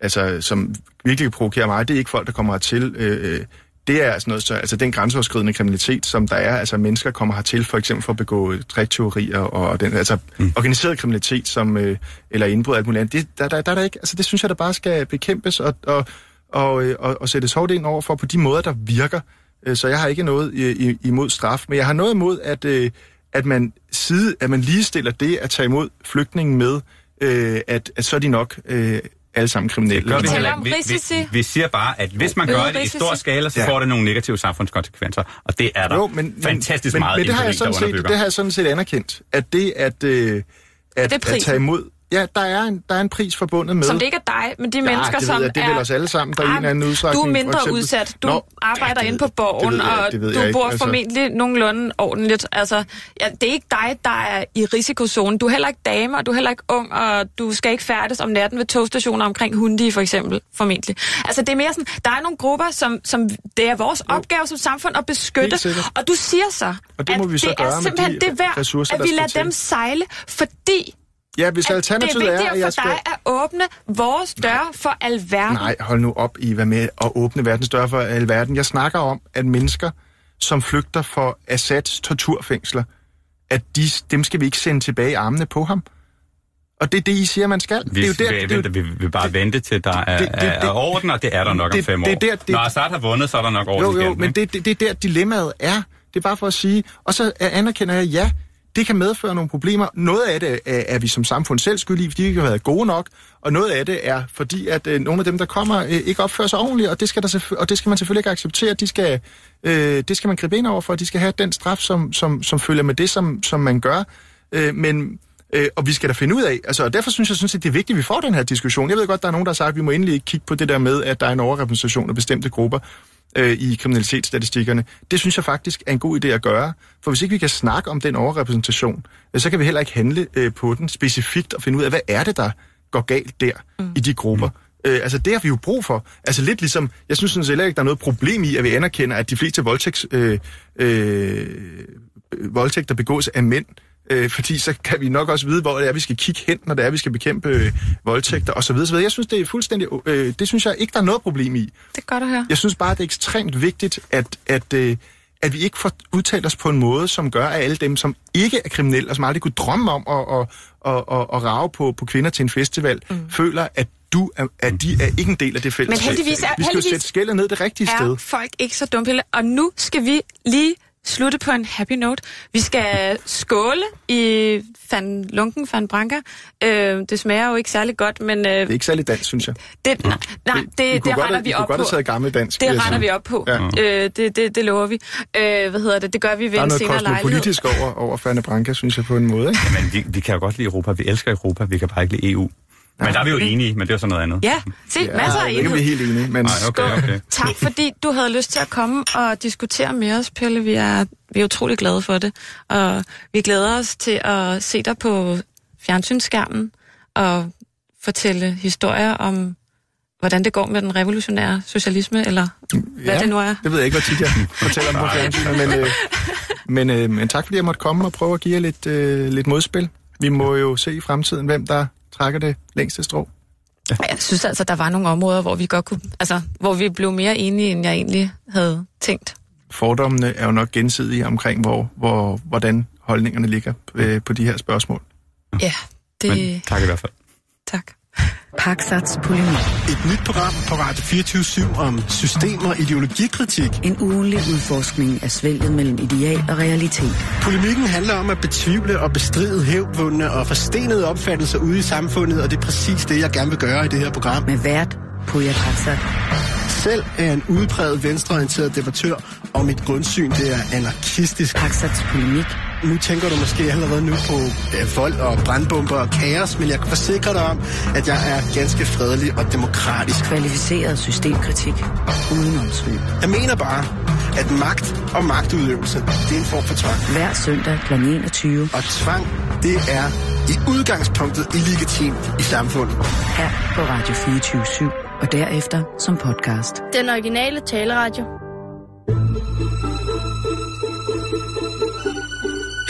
altså, som virkelig provokerer mig, det er ikke folk, der kommer hertil. Øh, øh, det er altså noget, så, altså den grænseoverskridende kriminalitet, som der er, altså mennesker kommer hertil for eksempel for at begå trikteorier og den, altså mm. organiseret kriminalitet, som, øh, eller indbrud og alt muligt andet, det, der, der, der, er der ikke, altså det synes jeg, der bare skal bekæmpes og, og, og, øh, og, og sættes hårdt ind over for på de måder, der virker. Øh, Så jeg har ikke noget i- imod straf, men jeg har noget imod, at, øh, at, man, side, at man ligestiller det at tage imod flygtningen med, øh, at, at så er de nok øh, alle sammen kriminelle. Gør vi, taler heller vi, vi, vi siger bare, at hvis man gør det i stor skala, så Ja. får det nogle negative samfundskonsekvenser. Og det er der Jo, men, fantastisk men, meget men det har, jeg sådan set, det har jeg sådan set anerkendt, at det at, øh, at, det at tage imod... Ja, der er en, der er en pris forbundet med... Som det ikke er dig, men de mennesker, ja, det som jeg, det er vel os alle sammen, der i en eller anden udstrækning... Du er mindre eksempel- udsat. Du Nå, arbejder det inde på borgen, det jeg- og det du ikke, bor altså. formentlig nogenlunde ordentligt. Altså, ja, det er ikke dig, der er i risikozonen. Du er heller ikke dame, og du er heller ikke ung, og du skal ikke færdes om natten ved togstationer omkring Hundi, for eksempel, formentlig. Altså, det er mere sådan, der er nogle grupper, som, som det er vores opgave som samfund at beskytte. Og du siger så, Og det må at vi så det er gøre med simpelthen de det værd, ressourcer, at vi lader dem sejle, fordi Ja, hvis at det er alternativet er, vigtigere at jeg for skal... dig at åbne vores døre for alverden. Nej, hold nu op, Eva, med at åbne verdens døre for alverden. Jeg snakker om, at mennesker, som flygter for Assads torturfængsler, at de, dem skal vi ikke sende tilbage i armene på ham. Og det er det, I siger, man skal. Vi, det er jo der, vi, det er venter, vi vil bare vente til, der er, det- det- er, er det- orden, og det er der nok om det- fem år. det er der- det- Når Assad har vundet, så er der nok orden Jo, jo, igen. men det, det, det er der dilemmaet er. Det er bare for at sige, og så anerkender jeg, ja, det kan medføre nogle problemer. Noget af det er, er vi som samfund selv skyldige, fordi vi ikke har været gode nok, og noget af det er, fordi at øh, nogle af dem, der kommer, øh, ikke opfører sig ordentligt, og det skal, der og det skal man selvfølgelig ikke acceptere. De skal, øh, det skal man gribe ind over for, de skal have den straf, som, som, som følger med det, som, som man gør. Øh, men Øh, og vi skal da finde ud af, altså og derfor synes jeg synes, at det er vigtigt, at vi får den her diskussion. Jeg ved godt, der er nogen, der har sagt, at vi må endelig ikke kigge på det der med, at der er en overrepræsentation af bestemte grupper øh, i kriminalitetsstatistikkerne. Det synes jeg faktisk er en god idé at gøre, for hvis ikke vi kan snakke om den overrepræsentation, øh, så kan vi heller ikke handle øh, på den specifikt og finde ud af, hvad er det, der går galt der mm. i de grupper. Øh, altså det har vi jo brug for. Altså lidt ligesom, jeg synes sådan set heller ikke, der er noget problem i, at vi anerkender, at de fleste voldtægts, øh, øh, voldtægter begås af mænd, øh, fordi så kan vi nok også vide, hvor det er, vi skal kigge hen, når det er, vi skal bekæmpe øh, voldtægter osv. osv. Jeg synes, det er fuldstændig, øh, det synes jeg ikke, der er noget problem i. Det er godt at høre. Jeg synes bare, det er ekstremt vigtigt, at, at, øh, at vi ikke får udtalt os på en måde, som gør, at alle dem, som ikke er kriminelle, og som aldrig kunne drømme om at, at, at, at, at rage på, på kvinder til en festival, mm. føler, at du er, at de er ikke en del af det fællesskab. heldigvis er- vi skal jo heldigvis sætte skældet ned det rigtige er sted. folk ikke så dumme. Og nu skal vi lige slutte på en happy note. Vi skal skåle i Van Lunken Van Branca. Øh, det smager jo ikke særlig godt, men øh, Det er ikke særlig dansk, synes jeg. det, nej, nej, Vi det, kunne det godt retter have- vi vi kunne op godt på. have taget gammel dansk, Det retter vi op på. Ja. Øh, det, det, det lover vi. Øh, hvad hedder det? Det gør vi ved Der er en noget senere lejlighed. kosmopolitisk over, over Ferne Branca, synes jeg, på en måde. Ikke? Men vi, vi kan jo godt lide Europa. Vi elsker Europa. Vi kan bare ikke lide EU. Men der er vi jo enige, men det er jo så noget andet. Ja, se, masser af det kan vi enhed. helt enige, men Nej, okay, okay. Tak fordi du havde lyst til at komme og diskutere med os, Pelle. Vi er, vi er utrolig glade for det. Og vi glæder os til at se dig på fjernsynsskærmen og fortælle historier om, hvordan det går med den revolutionære socialisme, eller hvad det nu er. det ved jeg ikke, hvor tit jeg fortæller om på fjernsynet, men, øh, men, øh, men tak fordi jeg måtte komme og prøve at give jer lidt, øh, lidt modspil. Vi må jo se i fremtiden, hvem der trækker det længste strå. Jeg synes altså, der var nogle områder, hvor vi godt kunne, altså, hvor vi blev mere enige, end jeg egentlig havde tænkt. Fordommene er jo nok gensidige omkring, hvor, hvor, hvordan holdningerne ligger øh, på de her spørgsmål. Ja, det... Men tak i hvert fald. Tak. Paksats Polemik. Et nyt program på Radio 24 om system- og ideologikritik. En ugenlig udforskning af svælget mellem ideal og realitet. Polemikken handler om at betvivle og bestride hævdvundne og forstenede opfattelser ude i samfundet, og det er præcis det, jeg gerne vil gøre i det her program. Med vært Puja Paksat. Selv er en udpræget venstreorienteret debattør, og mit grundsyn det er anarkistisk. Paksats Polemik. Nu tænker du måske allerede nu på øh, vold og brandbomber og kaos, men jeg kan forsikre dig om, at jeg er ganske fredelig og demokratisk. Kvalificeret systemkritik. Uden omsvøb. Jeg mener bare, at magt og magtudøvelse, det er en form for tvang. Hver søndag kl. 21. Og tvang, det er i udgangspunktet illegitimt i samfundet. Her på Radio 24 og derefter som podcast. Den originale taleradio.